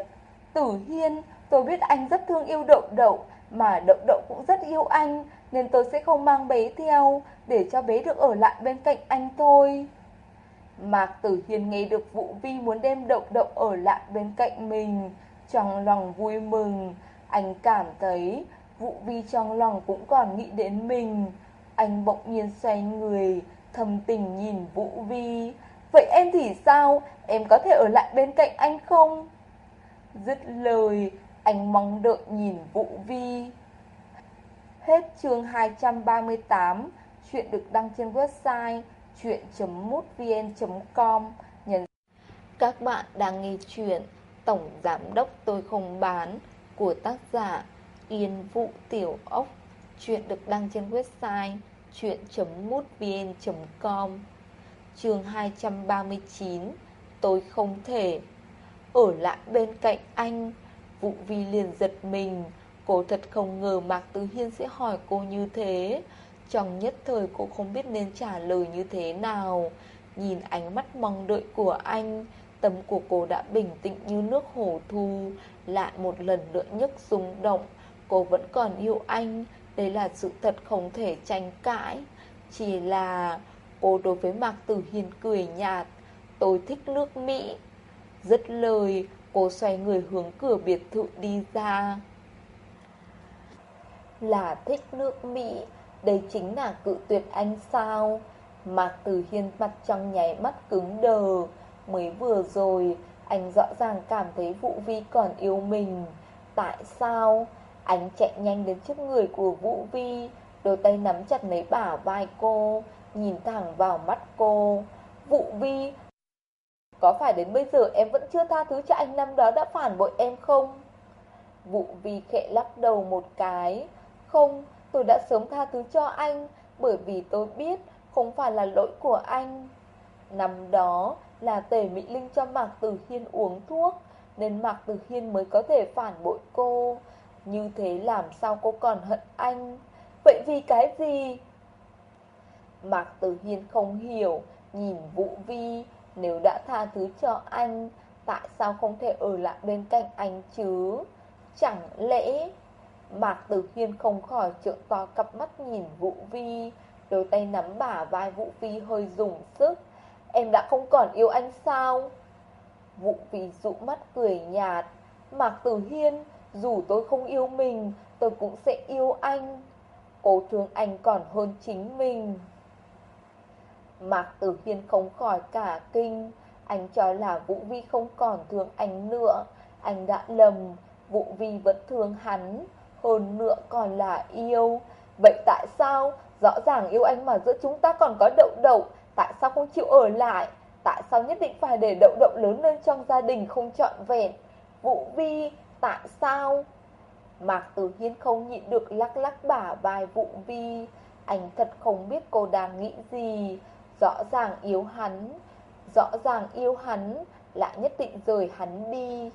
Tử Hiên, tôi biết anh rất thương yêu đậu đậu, mà đậu đậu cũng rất yêu anh, nên tôi sẽ không mang bé theo, để cho bé được ở lại bên cạnh anh thôi. Mạc Tử Hiên nghe được Vũ Vi muốn đem đậu đậu ở lại bên cạnh mình, trong lòng vui mừng, anh cảm thấy Vũ Vi trong lòng cũng còn nghĩ đến mình. Anh bỗng nhiên xoay người, thầm tình nhìn Vũ Vi. Vậy em thì sao? Em có thể ở lại bên cạnh anh không? Dứt lời, anh mong đợi nhìn Vũ Vi. Hết chương 238, chuyện được đăng trên website chuyện.mútvn.com Nhấn Các bạn đang nghe chuyện Tổng Giám Đốc Tôi Không Bán của tác giả Yên Vũ Tiểu Ốc. Chuyện được đăng trên website chuyện.mútvn.com Chương 239 Tôi không thể ở lại bên cạnh anh. Vụ vi liền giật mình, cô thật không ngờ Mạc Tử Hiên sẽ hỏi cô như thế. Trong nhất thời cô không biết nên trả lời như thế nào. Nhìn ánh mắt mong đợi của anh, tâm của cô đã bình tĩnh như nước hồ thu, lại một lần nữa nhấc rung động. Cô vẫn còn yêu anh, đây là sự thật không thể tranh cãi. Chỉ là cô đối với Mạc Tử Hiên cười nhạt, tôi thích nước Mỹ. Dứt lời, cô xoay người hướng cửa biệt thự đi ra. Là thích nước Mỹ, đây chính là cự tuyệt anh sao? Mạc Tử Hiên mặt trong nháy mắt cứng đờ. Mới vừa rồi, anh rõ ràng cảm thấy Vũ Vi còn yêu mình. Tại sao? Anh chạy nhanh đến trước người của Vũ Vi, đôi tay nắm chặt lấy bả vai cô, nhìn thẳng vào mắt cô. Vũ Vi, có phải đến bây giờ em vẫn chưa tha thứ cho anh năm đó đã phản bội em không? Vũ Vi khẽ lắc đầu một cái. Không, tôi đã sớm tha thứ cho anh, bởi vì tôi biết không phải là lỗi của anh. Năm đó là Tề Mỹ Linh cho Mạc Tử Hiên uống thuốc, nên Mạc Tử Hiên mới có thể phản bội cô. Như thế làm sao cô còn hận anh? Vậy vì cái gì? Mạc Tử Hiên không hiểu, nhìn Vũ Vi, nếu đã tha thứ cho anh, tại sao không thể ở lại bên cạnh anh chứ? Chẳng lẽ... Mạc Tử Hiên không khỏi trợn to cặp mắt nhìn Vũ Vi, đôi tay nắm bả vai Vũ Vi hơi dùng sức. Em đã không còn yêu anh sao? Vũ Vi dụ mắt cười nhạt. Mạc Tử Hiên, dù tôi không yêu mình, tôi cũng sẽ yêu anh. Cô thương anh còn hơn chính mình. Mạc Tử Hiên không khỏi cả kinh. Anh cho là Vũ Vi không còn thương anh nữa. Anh đã lầm, Vũ Vi vẫn thương hắn. Hơn nữa còn là yêu. Vậy tại sao? Rõ ràng yêu anh mà giữa chúng ta còn có đậu đậu. Tại sao không chịu ở lại? Tại sao nhất định phải để đậu đậu lớn lên trong gia đình không trọn vẹn? Vũ Vi, tại sao? Mạc Tử Hiên không nhịn được lắc lắc bả vai Vũ Vi. Anh thật không biết cô đang nghĩ gì. Rõ ràng yêu hắn, rõ ràng yêu hắn, lại nhất định rời hắn đi.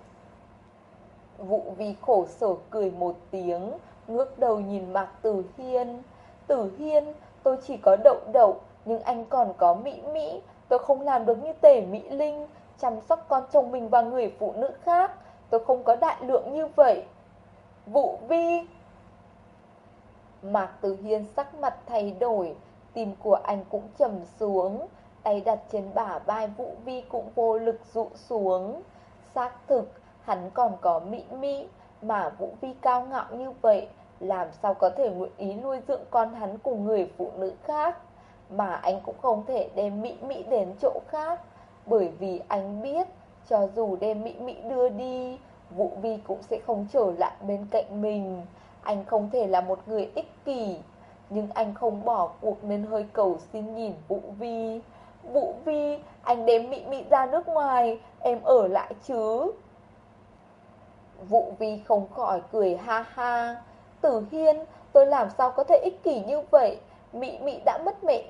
Vụ Vi khổ sở cười một tiếng, ngước đầu nhìn Mạc Tử Hiên. Tử Hiên, tôi chỉ có đậu đậu, nhưng anh còn có Mỹ Mỹ. Tôi không làm được như tể Mỹ Linh, chăm sóc con chồng mình và người phụ nữ khác. Tôi không có đại lượng như vậy. Vụ Vi Mạc Tử Hiên sắc mặt thay đổi, tim của anh cũng trầm xuống, tay đặt trên bả vai Vũ Vi cũng vô lực rụ xuống. Xác thực, hắn còn có mỹ mỹ, mà Vũ Vi cao ngạo như vậy, làm sao có thể nguyện ý nuôi dưỡng con hắn cùng người phụ nữ khác. Mà anh cũng không thể đem mỹ mỹ đến chỗ khác, bởi vì anh biết, cho dù đem mỹ mỹ đưa đi, Vũ Vi cũng sẽ không trở lại bên cạnh mình. Anh không thể là một người ích kỷ, nhưng anh không bỏ cuộc nên hơi cầu xin nhìn Vũ Vi. Vũ Vi, anh đem mị mị ra nước ngoài, em ở lại chứ. Vũ Vi không khỏi cười ha ha. Tử Hiên, tôi làm sao có thể ích kỷ như vậy? mị mị đã mất mẹ,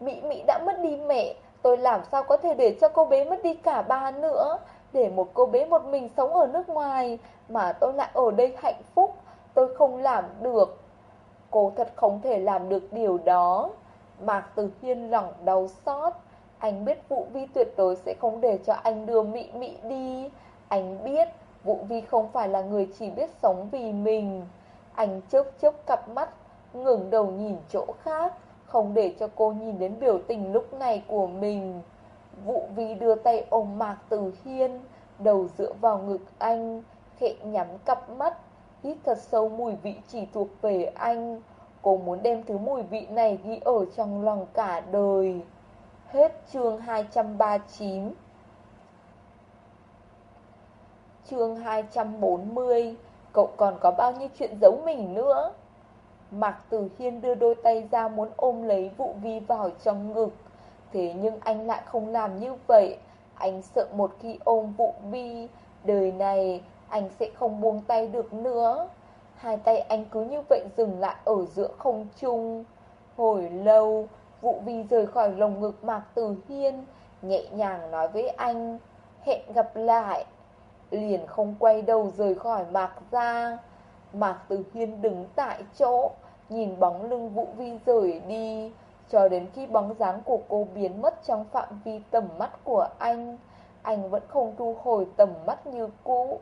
mị mị đã mất đi mẹ, tôi làm sao có thể để cho cô bé mất đi cả ba nữa? Để một cô bé một mình sống ở nước ngoài, mà tôi lại ở đây hạnh phúc, tôi không làm được. Cô thật không thể làm được điều đó. Mạc Tử Hiên lòng đau xót. Anh biết Vũ Vi tuyệt đối sẽ không để cho anh đưa Mỹ Mỹ đi. Anh biết Vũ Vi không phải là người chỉ biết sống vì mình. Anh chớp chớp cặp mắt, ngẩng đầu nhìn chỗ khác, không để cho cô nhìn đến biểu tình lúc này của mình. Vũ Vi đưa tay ôm Mạc Tử Hiên, đầu dựa vào ngực anh, khẽ nhắm cặp mắt, hít thật sâu mùi vị chỉ thuộc về anh. Cô muốn đem thứ mùi vị này ghi ở trong lòng cả đời. Hết chương 239 Chương 240 Cậu còn có bao nhiêu chuyện giấu mình nữa Mạc Tử Hiên đưa đôi tay ra muốn ôm lấy vụ vi vào trong ngực Thế nhưng anh lại không làm như vậy Anh sợ một khi ôm vụ vi, Đời này anh sẽ không buông tay được nữa Hai tay anh cứ như vậy dừng lại ở giữa không trung Hồi lâu vũ vi rời khỏi lồng ngực Mạc Tử Hiên Nhẹ nhàng nói với anh Hẹn gặp lại liền không quay đầu rời khỏi Mạc ra. Mạc Tử Hiên đứng tại chỗ, nhìn bóng lưng Vũ Vi rời đi, cho đến khi bóng dáng của cô biến mất trong phạm vi tầm mắt của anh, anh vẫn không thu hồi tầm mắt như cũ.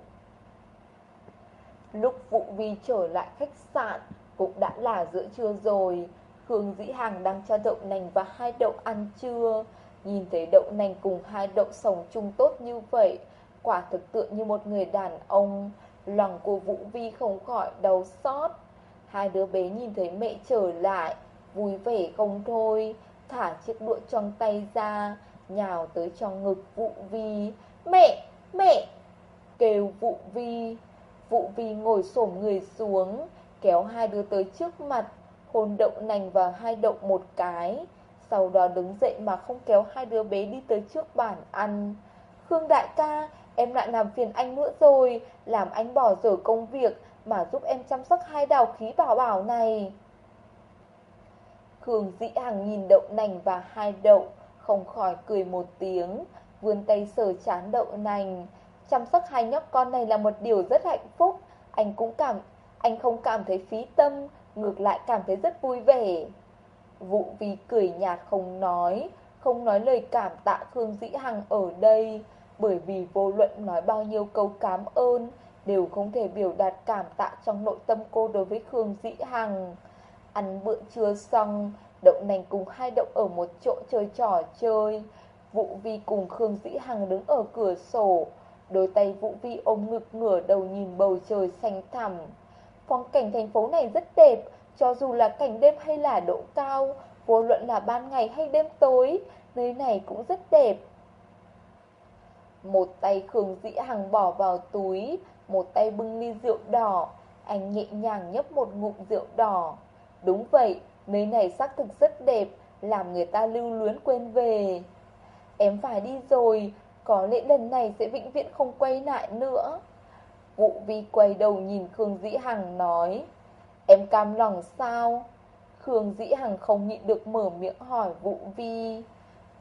Lúc Vũ Vi trở lại khách sạn, cũng đã là giữa trưa rồi. Khương Dĩ Hằng đang cho đậu nành và hai đậu ăn trưa. Nhìn thấy đậu nành cùng hai đậu sống chung tốt như vậy, quả thực tượng như một người đàn ông. Lòng của Vũ Vi không khỏi đau xót. Hai đứa bé nhìn thấy mẹ trở lại, vui vẻ không thôi, thả chiếc đũa trong tay ra, nhào tới trong ngực Vũ Vi. Mẹ, mẹ! Kêu Vũ Vi vụ Vi ngồi xổm người xuống, kéo hai đứa tới trước mặt, hôn đậu nành vào hai đậu một cái. Sau đó đứng dậy mà không kéo hai đứa bé đi tới trước bàn ăn. Khương đại ca, em lại làm phiền anh nữa rồi, làm anh bỏ dở công việc mà giúp em chăm sóc hai đào khí bảo bảo này. Khương dĩ hằng nhìn đậu nành và hai đậu, không khỏi cười một tiếng, vươn tay sờ chán đậu nành. Chăm sóc hai nhóc con này là một điều rất hạnh phúc, anh cũng cảm anh không cảm thấy phí tâm, ngược lại cảm thấy rất vui vẻ. Vụ vì cười nhạt không nói, không nói lời cảm tạ Khương Dĩ Hằng ở đây, bởi vì vô luận nói bao nhiêu câu cảm ơn, đều không thể biểu đạt cảm tạ trong nội tâm cô đối với Khương Dĩ Hằng. Ăn bữa trưa xong, Đậu Nành cùng hai đậu ở một chỗ chơi trò chơi. Vũ Vi cùng Khương Dĩ Hằng đứng ở cửa sổ, đôi tay Vũ Vi ôm ngực ngửa đầu nhìn bầu trời xanh thẳm. Phong cảnh thành phố này rất đẹp, cho dù là cảnh đêm hay là độ cao, vô luận là ban ngày hay đêm tối, nơi này cũng rất đẹp. Một tay Khương Dĩ Hằng bỏ vào túi, một tay bưng ly rượu đỏ, anh nhẹ nhàng nhấp một ngụm rượu đỏ. Đúng vậy, nơi này xác thực rất đẹp, làm người ta lưu luyến quên về. Em phải đi rồi, có lẽ lần này sẽ vĩnh viễn không quay lại nữa. Vũ Vi quay đầu nhìn Khương Dĩ Hằng nói, Em cam lòng sao? Khương Dĩ Hằng không nhịn được mở miệng hỏi Vũ Vi.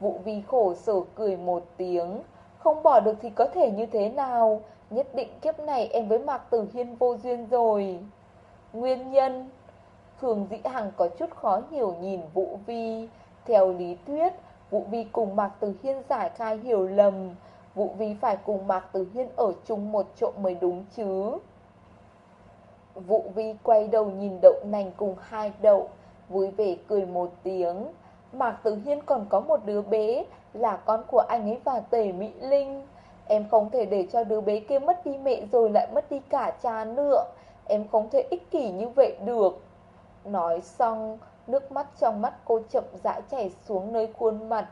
Vũ Vi khổ sở cười một tiếng, Không bỏ được thì có thể như thế nào? Nhất định kiếp này em với Mạc Tử Hiên vô duyên rồi. Nguyên nhân? Khương Dĩ Hằng có chút khó hiểu nhìn Vũ Vi. Theo lý thuyết Vũ Vi cùng Mạc Tử Hiên giải khai hiểu lầm. Vũ Vi phải cùng Mạc Tử Hiên ở chung một chỗ mới đúng chứ? Vũ Vi quay đầu nhìn đậu nành cùng hai đậu, Vui vẻ cười một tiếng. Mạc Tử Hiên còn có một đứa bé Là con của anh ấy và Tề Mỹ Linh. Em không thể để cho đứa bé kia mất đi mẹ rồi lại mất đi cả cha nữa. Em không thể ích kỷ như vậy được. Nói xong Nước mắt trong mắt cô chậm rãi chảy xuống nơi khuôn mặt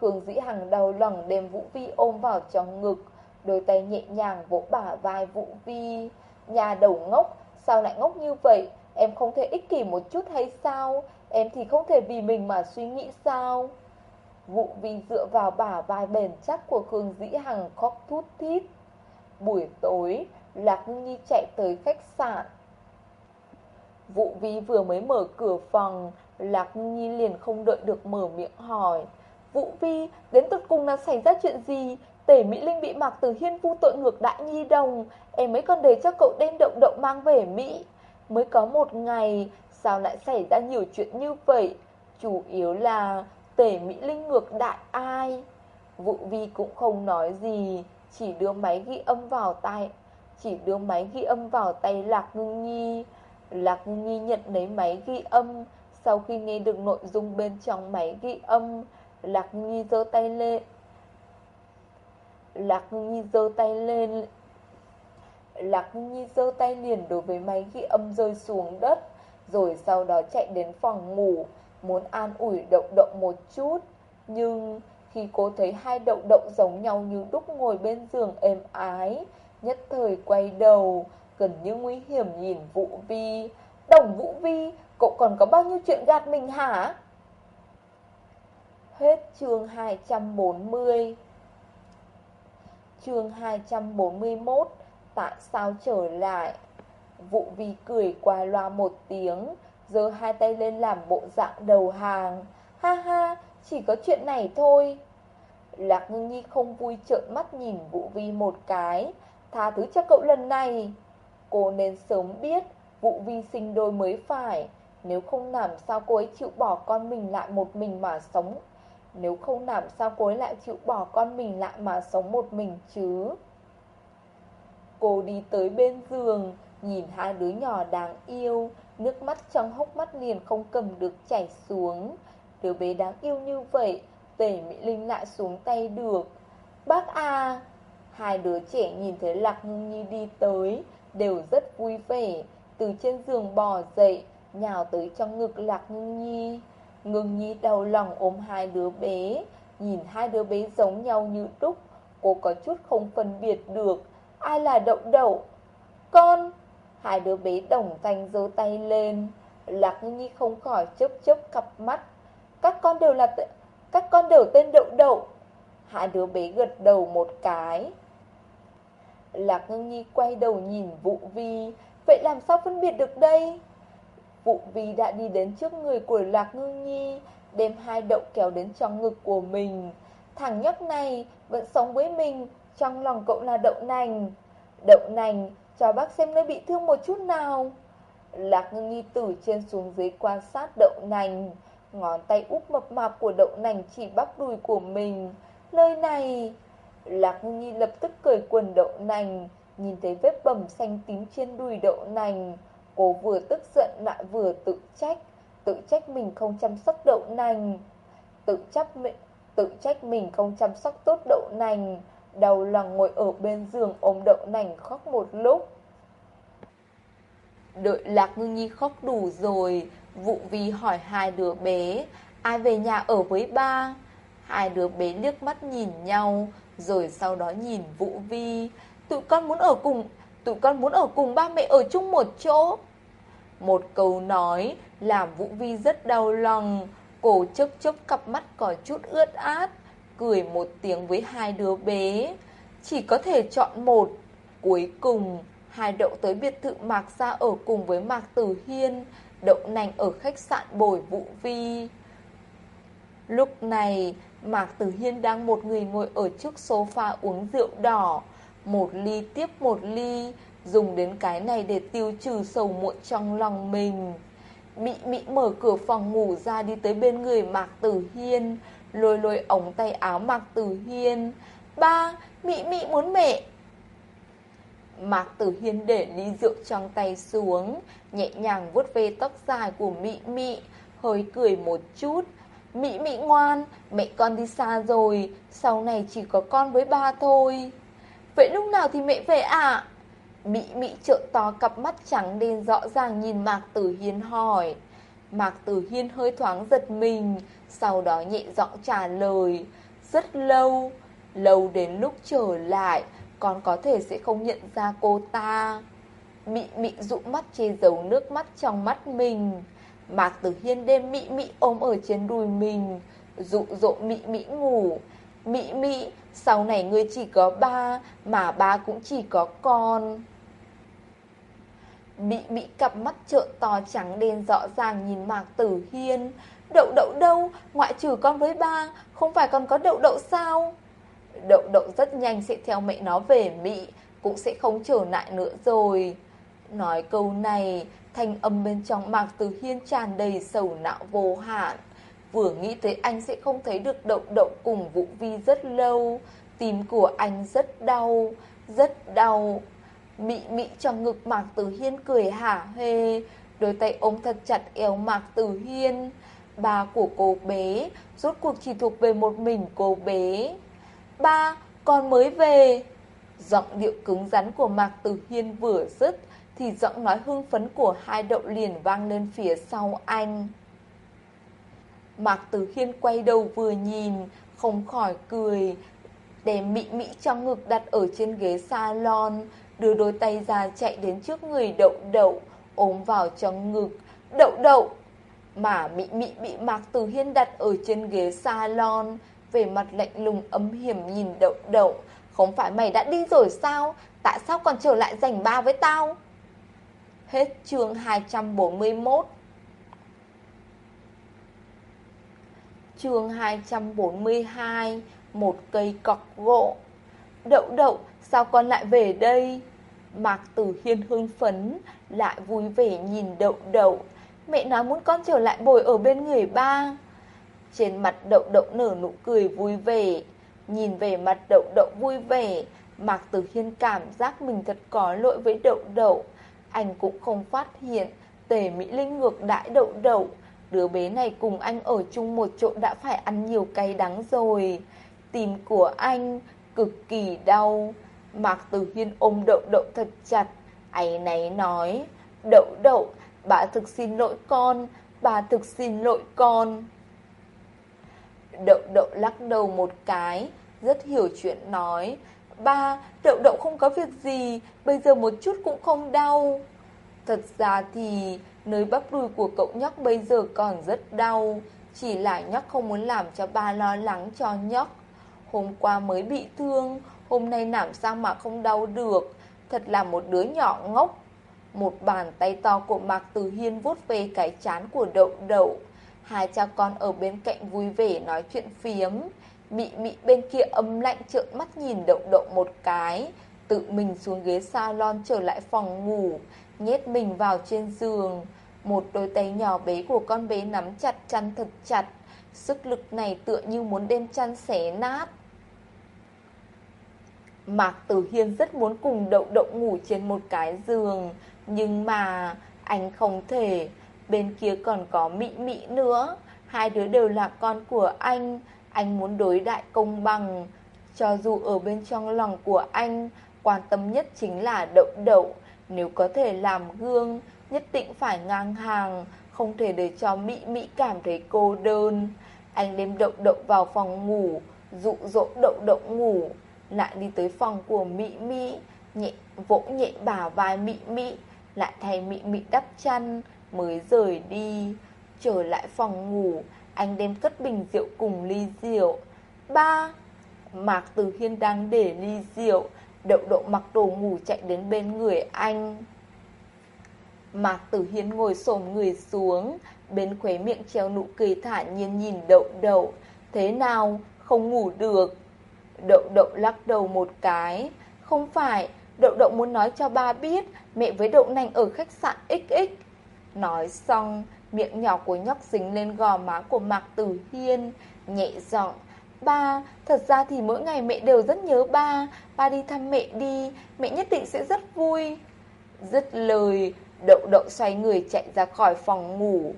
Khương Dĩ Hằng đầu lòng đem Vũ Vi ôm vào trong ngực, đôi tay nhẹ nhàng vỗ bả vai Vũ Vi. Nhà đầu ngốc, sao lại ngốc như vậy? Em không thể ích kỷ một chút hay sao? Em thì không thể vì mình mà suy nghĩ sao? Vũ Vi dựa vào bả vai bền chắc của Khương Dĩ Hằng khóc thút thít. Buổi tối, Lạc Nhi chạy tới khách sạn. Vũ Vi vừa mới mở cửa phòng, Lạc Nhi liền không đợi được mở miệng hỏi. Vũ Vi, đến tận cùng là xảy ra chuyện gì? Tể Mỹ Linh bị Mạc Từ Hiên vu tội ngược đại nhi đồng, em mới còn để cho cậu đem động động mang về Mỹ. Mới có một ngày, sao lại xảy ra nhiều chuyện như vậy? Chủ yếu là Tể Mỹ Linh ngược đại ai? Vũ Vi cũng không nói gì, chỉ đưa máy ghi âm vào tay, chỉ đưa máy ghi âm vào tay Lạc Ngưng Nhi. Lạc Nhi nhận lấy máy ghi âm, sau khi nghe được nội dung bên trong máy ghi âm, Lạc Nhi giơ tay lên. Lạc Nhi giơ tay lên. Lạc Nhi giơ tay liền đối với máy ghi âm rơi xuống đất Rồi sau đó chạy đến phòng ngủ Muốn an ủi động động một chút. Nhưng khi cô thấy hai động động giống nhau như đúc ngồi bên giường êm ái Nhất thời quay đầu Gần như nguy hiểm nhìn Vũ Vi. Đồng Vũ Vi Cậu còn có bao nhiêu chuyện gạt mình hả? Hết chương 240 Chương 241 Tại sao trở lại? Vụ vi cười qua loa một tiếng giơ hai tay lên làm bộ dạng đầu hàng. Ha ha, chỉ có chuyện này thôi. Lạc ngưng nhi không vui trợn mắt nhìn Vũ Vi một cái. Tha thứ cho cậu lần này. Cô nên sớm biết vụ vi sinh đôi mới phải. Nếu không làm sao cô ấy chịu bỏ con mình lại một mình mà sống. Nếu không làm sao cô ấy lại chịu bỏ con mình lại mà sống một mình chứ. Cô đi tới bên giường, nhìn hai đứa nhỏ đáng yêu, nước mắt trong hốc mắt liền không cầm được chảy xuống. Đứa bé đáng yêu như vậy, tề Mỹ Linh lại xuống tay được. Bác à! Hai đứa trẻ nhìn thấy Lạc Ngưng Nhi đi tới, đều rất vui vẻ, từ trên giường bò dậy, nhào tới trong ngực Lạc Ngưng Nhi. Ngưng Nhi đau lòng ôm hai đứa bé, nhìn hai đứa bé giống nhau như đúc, cô có chút không phân biệt được, ai là đậu đậu. Con! Hai đứa bé đồng thanh giơ tay lên, Lạc Ngưng Nhi không khỏi chớp chớp cặp mắt. Các con đều là các con đều tên đậu đậu. Hai đứa bé gật đầu một cái. Lạc Ngưng Nhi quay đầu nhìn Vũ Vi, vậy làm sao phân biệt được đây? Vũ Vi đã đi đến trước người của Lạc Ngưng Nhi, đem hai đậu kéo đến trong ngực của mình. Thằng nhóc này vẫn sống với mình, trong lòng cậu là đậu nành. Đậu nành, cho bác xem nơi bị thương một chút nào. Lạc Ngưng Nhi từ trên xuống dưới quan sát đậu nành. Ngón tay úp mập mạp của đậu nành chỉ bắp đùi của mình. Nơi này... Lạc Ngưng Nhi lập tức cởi quần đậu nành, nhìn thấy vết bầm xanh tím trên đùi đậu nành. Cô vừa tức giận lại vừa tự trách, tự trách mình không chăm sóc đậu nành. Tự chấp mình, tự trách mình không chăm sóc tốt đậu nành. Đầu lòng ngồi ở bên giường ôm đậu nành khóc một lúc. Đợi Lạc Ngư Nhi khóc đủ rồi, Vụ Vi hỏi hai đứa bé, ai về nhà ở với ba? Hai đứa bé liếc mắt nhìn nhau, rồi sau đó nhìn Vũ Vi. Tụi con muốn ở cùng, tụi con muốn ở cùng ba mẹ ở chung một chỗ. Một câu nói làm Vũ Vi rất đau lòng, cổ chớp chớp cặp mắt có chút ướt át, cười một tiếng với hai đứa bé. Chỉ có thể chọn một. Cuối cùng, hai đậu tới biệt thự Mạc Gia ở cùng với Mạc Tử Hiên, đậu nành ở khách sạn Bồi Vũ Vi. Lúc này, Mạc Tử Hiên đang một người ngồi ở trước sofa uống rượu đỏ, một ly tiếp một ly, dùng đến cái này để tiêu trừ sầu muộn trong lòng mình. Mị mị mở cửa phòng ngủ ra đi tới bên người Mạc Tử Hiên, lôi lôi ống tay áo Mạc Tử Hiên. Ba, mị mị muốn mẹ. Mạc Tử Hiên để ly rượu trong tay xuống, nhẹ nhàng vuốt ve tóc dài của mị mị, hơi cười một chút. Mị mị ngoan, mẹ con đi xa rồi, sau này chỉ có con với ba thôi. Vậy lúc nào thì mẹ về ạ? À? Mị mị trợn to cặp mắt trắng đen rõ ràng nhìn Mạc Tử Hiên hỏi. Mạc Tử Hiên hơi thoáng giật mình, sau đó nhẹ giọng trả lời. Rất lâu, lâu đến lúc trở lại, con có thể sẽ không nhận ra cô ta. Mị mị dụ mắt che giấu nước mắt trong mắt mình. Mạc Tử Hiên đêm Mị Mị ôm ở trên đùi mình, dụ dỗ Mị Mị ngủ. Mị Mị, sau này ngươi chỉ có ba, mà ba cũng chỉ có con. Mị Mị cặp mắt trợn to trắng đen rõ ràng nhìn Mạc Tử Hiên. Đậu đậu đâu, ngoại trừ con với ba, không phải còn có đậu đậu sao? Đậu đậu rất nhanh sẽ theo mẹ nó về Mị, cũng sẽ không trở lại nữa rồi. Nói câu này, Thanh âm bên trong Mạc Tử Hiên tràn đầy sầu não vô hạn. Vừa nghĩ tới anh sẽ không thấy được đậu đậu cùng Vũ Vi rất lâu. Tim của anh rất đau, rất đau. Mị mị trong ngực Mạc Tử Hiên cười hả hê. Đôi tay ôm thật chặt eo Mạc Tử Hiên. Ba của cô bé, rốt cuộc chỉ thuộc về một mình cô bé. Ba, con mới về. Giọng điệu cứng rắn của Mạc Tử Hiên vừa dứt thì giọng nói hưng phấn của hai đậu liền vang lên phía sau anh. Mạc Tử Hiên quay đầu vừa nhìn, không khỏi cười, để mị mị trong ngực đặt ở trên ghế salon, đưa đôi tay ra chạy đến trước người đậu đậu, ôm vào trong ngực. Đậu đậu! Mà mị mị bị Mạc Tử Hiên đặt ở trên ghế salon, về mặt lạnh lùng âm hiểm nhìn đậu đậu. Không phải mày đã đi rồi sao? Tại sao còn trở lại giành ba với tao? Hết chương 241 Chương 242 Một cây cọc gỗ Đậu đậu, sao con lại về đây? Mạc Tử Hiên hưng phấn, lại vui vẻ nhìn đậu đậu. Mẹ nói muốn con trở lại bồi ở bên người ba. Trên mặt đậu đậu nở nụ cười vui vẻ. Nhìn về mặt đậu đậu vui vẻ, Mạc Tử Hiên cảm giác mình thật có lỗi với đậu đậu. Anh cũng không phát hiện, tề Mỹ Linh ngược đãi đậu đậu. Đứa bé này cùng anh ở chung một chỗ đã phải ăn nhiều cay đắng rồi. Tim của anh cực kỳ đau. Mạc Tử Hiên ôm đậu đậu thật chặt. Ấy náy nói, đậu đậu, bà thực xin lỗi con, bà thực xin lỗi con. Đậu đậu lắc đầu một cái, rất hiểu chuyện nói, ba, đậu đậu không có việc gì, bây giờ một chút cũng không đau. Thật ra thì nơi bắp đùi của cậu nhóc bây giờ còn rất đau, chỉ là nhóc không muốn làm cho ba lo lắng cho nhóc. Hôm qua mới bị thương, hôm nay làm sao mà không đau được, thật là một đứa nhỏ ngốc. Một bàn tay to của Mạc Từ Hiên vuốt về cái chán của đậu đậu. Hai cha con ở bên cạnh vui vẻ nói chuyện phiếm. Mị mị bên kia âm lạnh trợn mắt nhìn đậu đậu một cái. Tự mình xuống ghế salon trở lại phòng ngủ, nhét mình vào trên giường. Một đôi tay nhỏ bé của con bé nắm chặt chăn thật chặt. Sức lực này tựa như muốn đem chăn xé nát. Mạc Tử Hiên rất muốn cùng đậu đậu ngủ trên một cái giường, nhưng mà anh không thể. Bên kia còn có mị mị nữa, hai đứa đều là con của anh, anh muốn đối đại công bằng. Cho dù ở bên trong lòng của anh, quan tâm nhất chính là đậu đậu, nếu có thể làm gương, nhất định phải ngang hàng, không thể để cho Mỹ Mỹ cảm thấy cô đơn. Anh đem đậu đậu vào phòng ngủ, dụ dỗ đậu đậu ngủ lại đi tới phòng của Mỹ Mỹ, nhẹ vỗ nhẹ bả vai Mỹ Mỹ, lại thay Mỹ Mỹ đắp chăn, mới rời đi. Trở lại phòng ngủ, anh đem cất bình rượu cùng ly rượu. Ba, Mạc Từ Hiên đang để ly rượu, đậu đậu mặc đồ ngủ chạy đến bên người anh. Mạc Tử Hiên ngồi xổm người xuống, bên khóe miệng treo nụ cười thản nhiên nhìn đậu đậu. Thế nào, không ngủ được? Đậu đậu lắc đầu một cái. Không phải, đậu đậu muốn nói cho ba biết mẹ với đậu nành ở khách sạn XX. Nói xong, miệng nhỏ của nhóc dính lên gò má của Mạc Tử Hiên, nhẹ giọng. Ba, thật ra thì mỗi ngày mẹ đều rất nhớ ba, ba đi thăm mẹ đi, mẹ nhất định sẽ rất vui. Dứt lời, đậu đậu xoay người chạy ra khỏi phòng ngủ.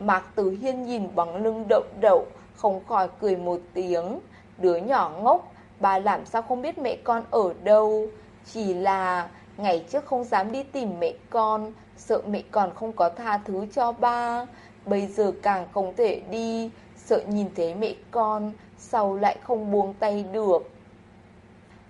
Mạc Tử Hiên nhìn bóng lưng đậu đậu, không khỏi cười một tiếng. Đứa nhỏ ngốc, Bà làm sao không biết mẹ con ở đâu Chỉ là ngày trước không dám đi tìm mẹ con, Sợ mẹ còn không có tha thứ cho ba. Bây giờ càng không thể đi, Sợ nhìn thấy mẹ con, Sau lại không buông tay được.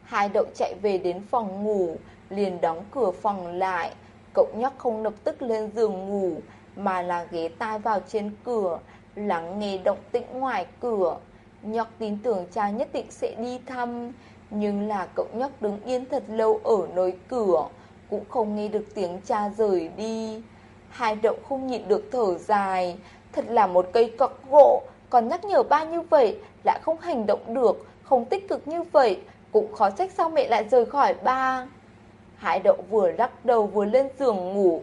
Hai đậu chạy về đến phòng ngủ, Liền đóng cửa phòng lại. Cậu nhóc không lập tức lên giường ngủ, Mà là ghé tai vào trên cửa, Lắng nghe động tĩnh ngoài cửa. Nhóc tin tưởng cha nhất định sẽ đi thăm. Nhưng là cậu nhóc đứng yên thật lâu ở nơi cửa, Cũng không nghe được tiếng cha rời đi. Hai đậu không nhịn được thở dài. Thật là một cây cọc gỗ, Còn nhắc nhở ba như vậy Lại không hành động được, Không tích cực như vậy, Cũng khó trách sao mẹ lại rời khỏi ba. Hải đậu vừa lắc đầu vừa lên giường ngủ.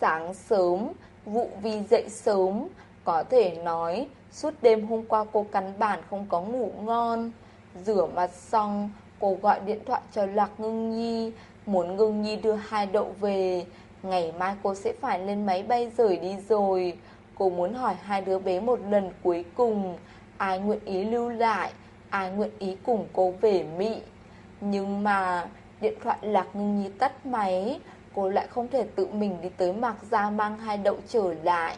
Sáng sớm Vụ vi dậy sớm, Có thể nói Suốt đêm hôm qua cô cắn bản không có ngủ ngon. Rửa mặt xong, Cô gọi điện thoại cho Lạc Ngưng Nhi, Muốn Ngưng Nhi đưa hai đậu về. Ngày mai cô sẽ phải lên máy bay rời đi rồi. Cô muốn hỏi hai đứa bé một lần cuối cùng, Ai nguyện ý lưu lại, Ai nguyện ý cùng cô về Mỹ. Nhưng mà Điện thoại Lạc Ngưng Nhi tắt máy, Cô lại không thể tự mình đi tới Mạc Gia mang hai đậu trở lại.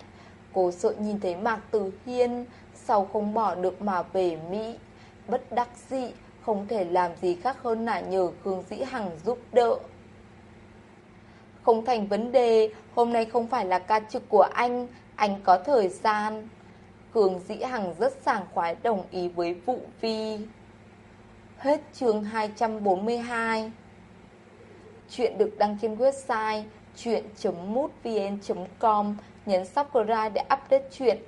Cô sợ nhìn thấy Mạc từ Hiên, Sau không bỏ được mà về Mỹ. Bất đắc dĩ, Không thể làm gì khác hơn là nhờ Khương Dĩ Hằng giúp đỡ. Không thành vấn đề, Hôm nay không phải là ca trực của anh Anh có thời gian. Khương Dĩ Hằng rất sảng khoái đồng ý với vụ vi Hết chương 242 Chuyện được đăng trên website chuyện.mútvn.com Nhấn subscribe để update chuyện.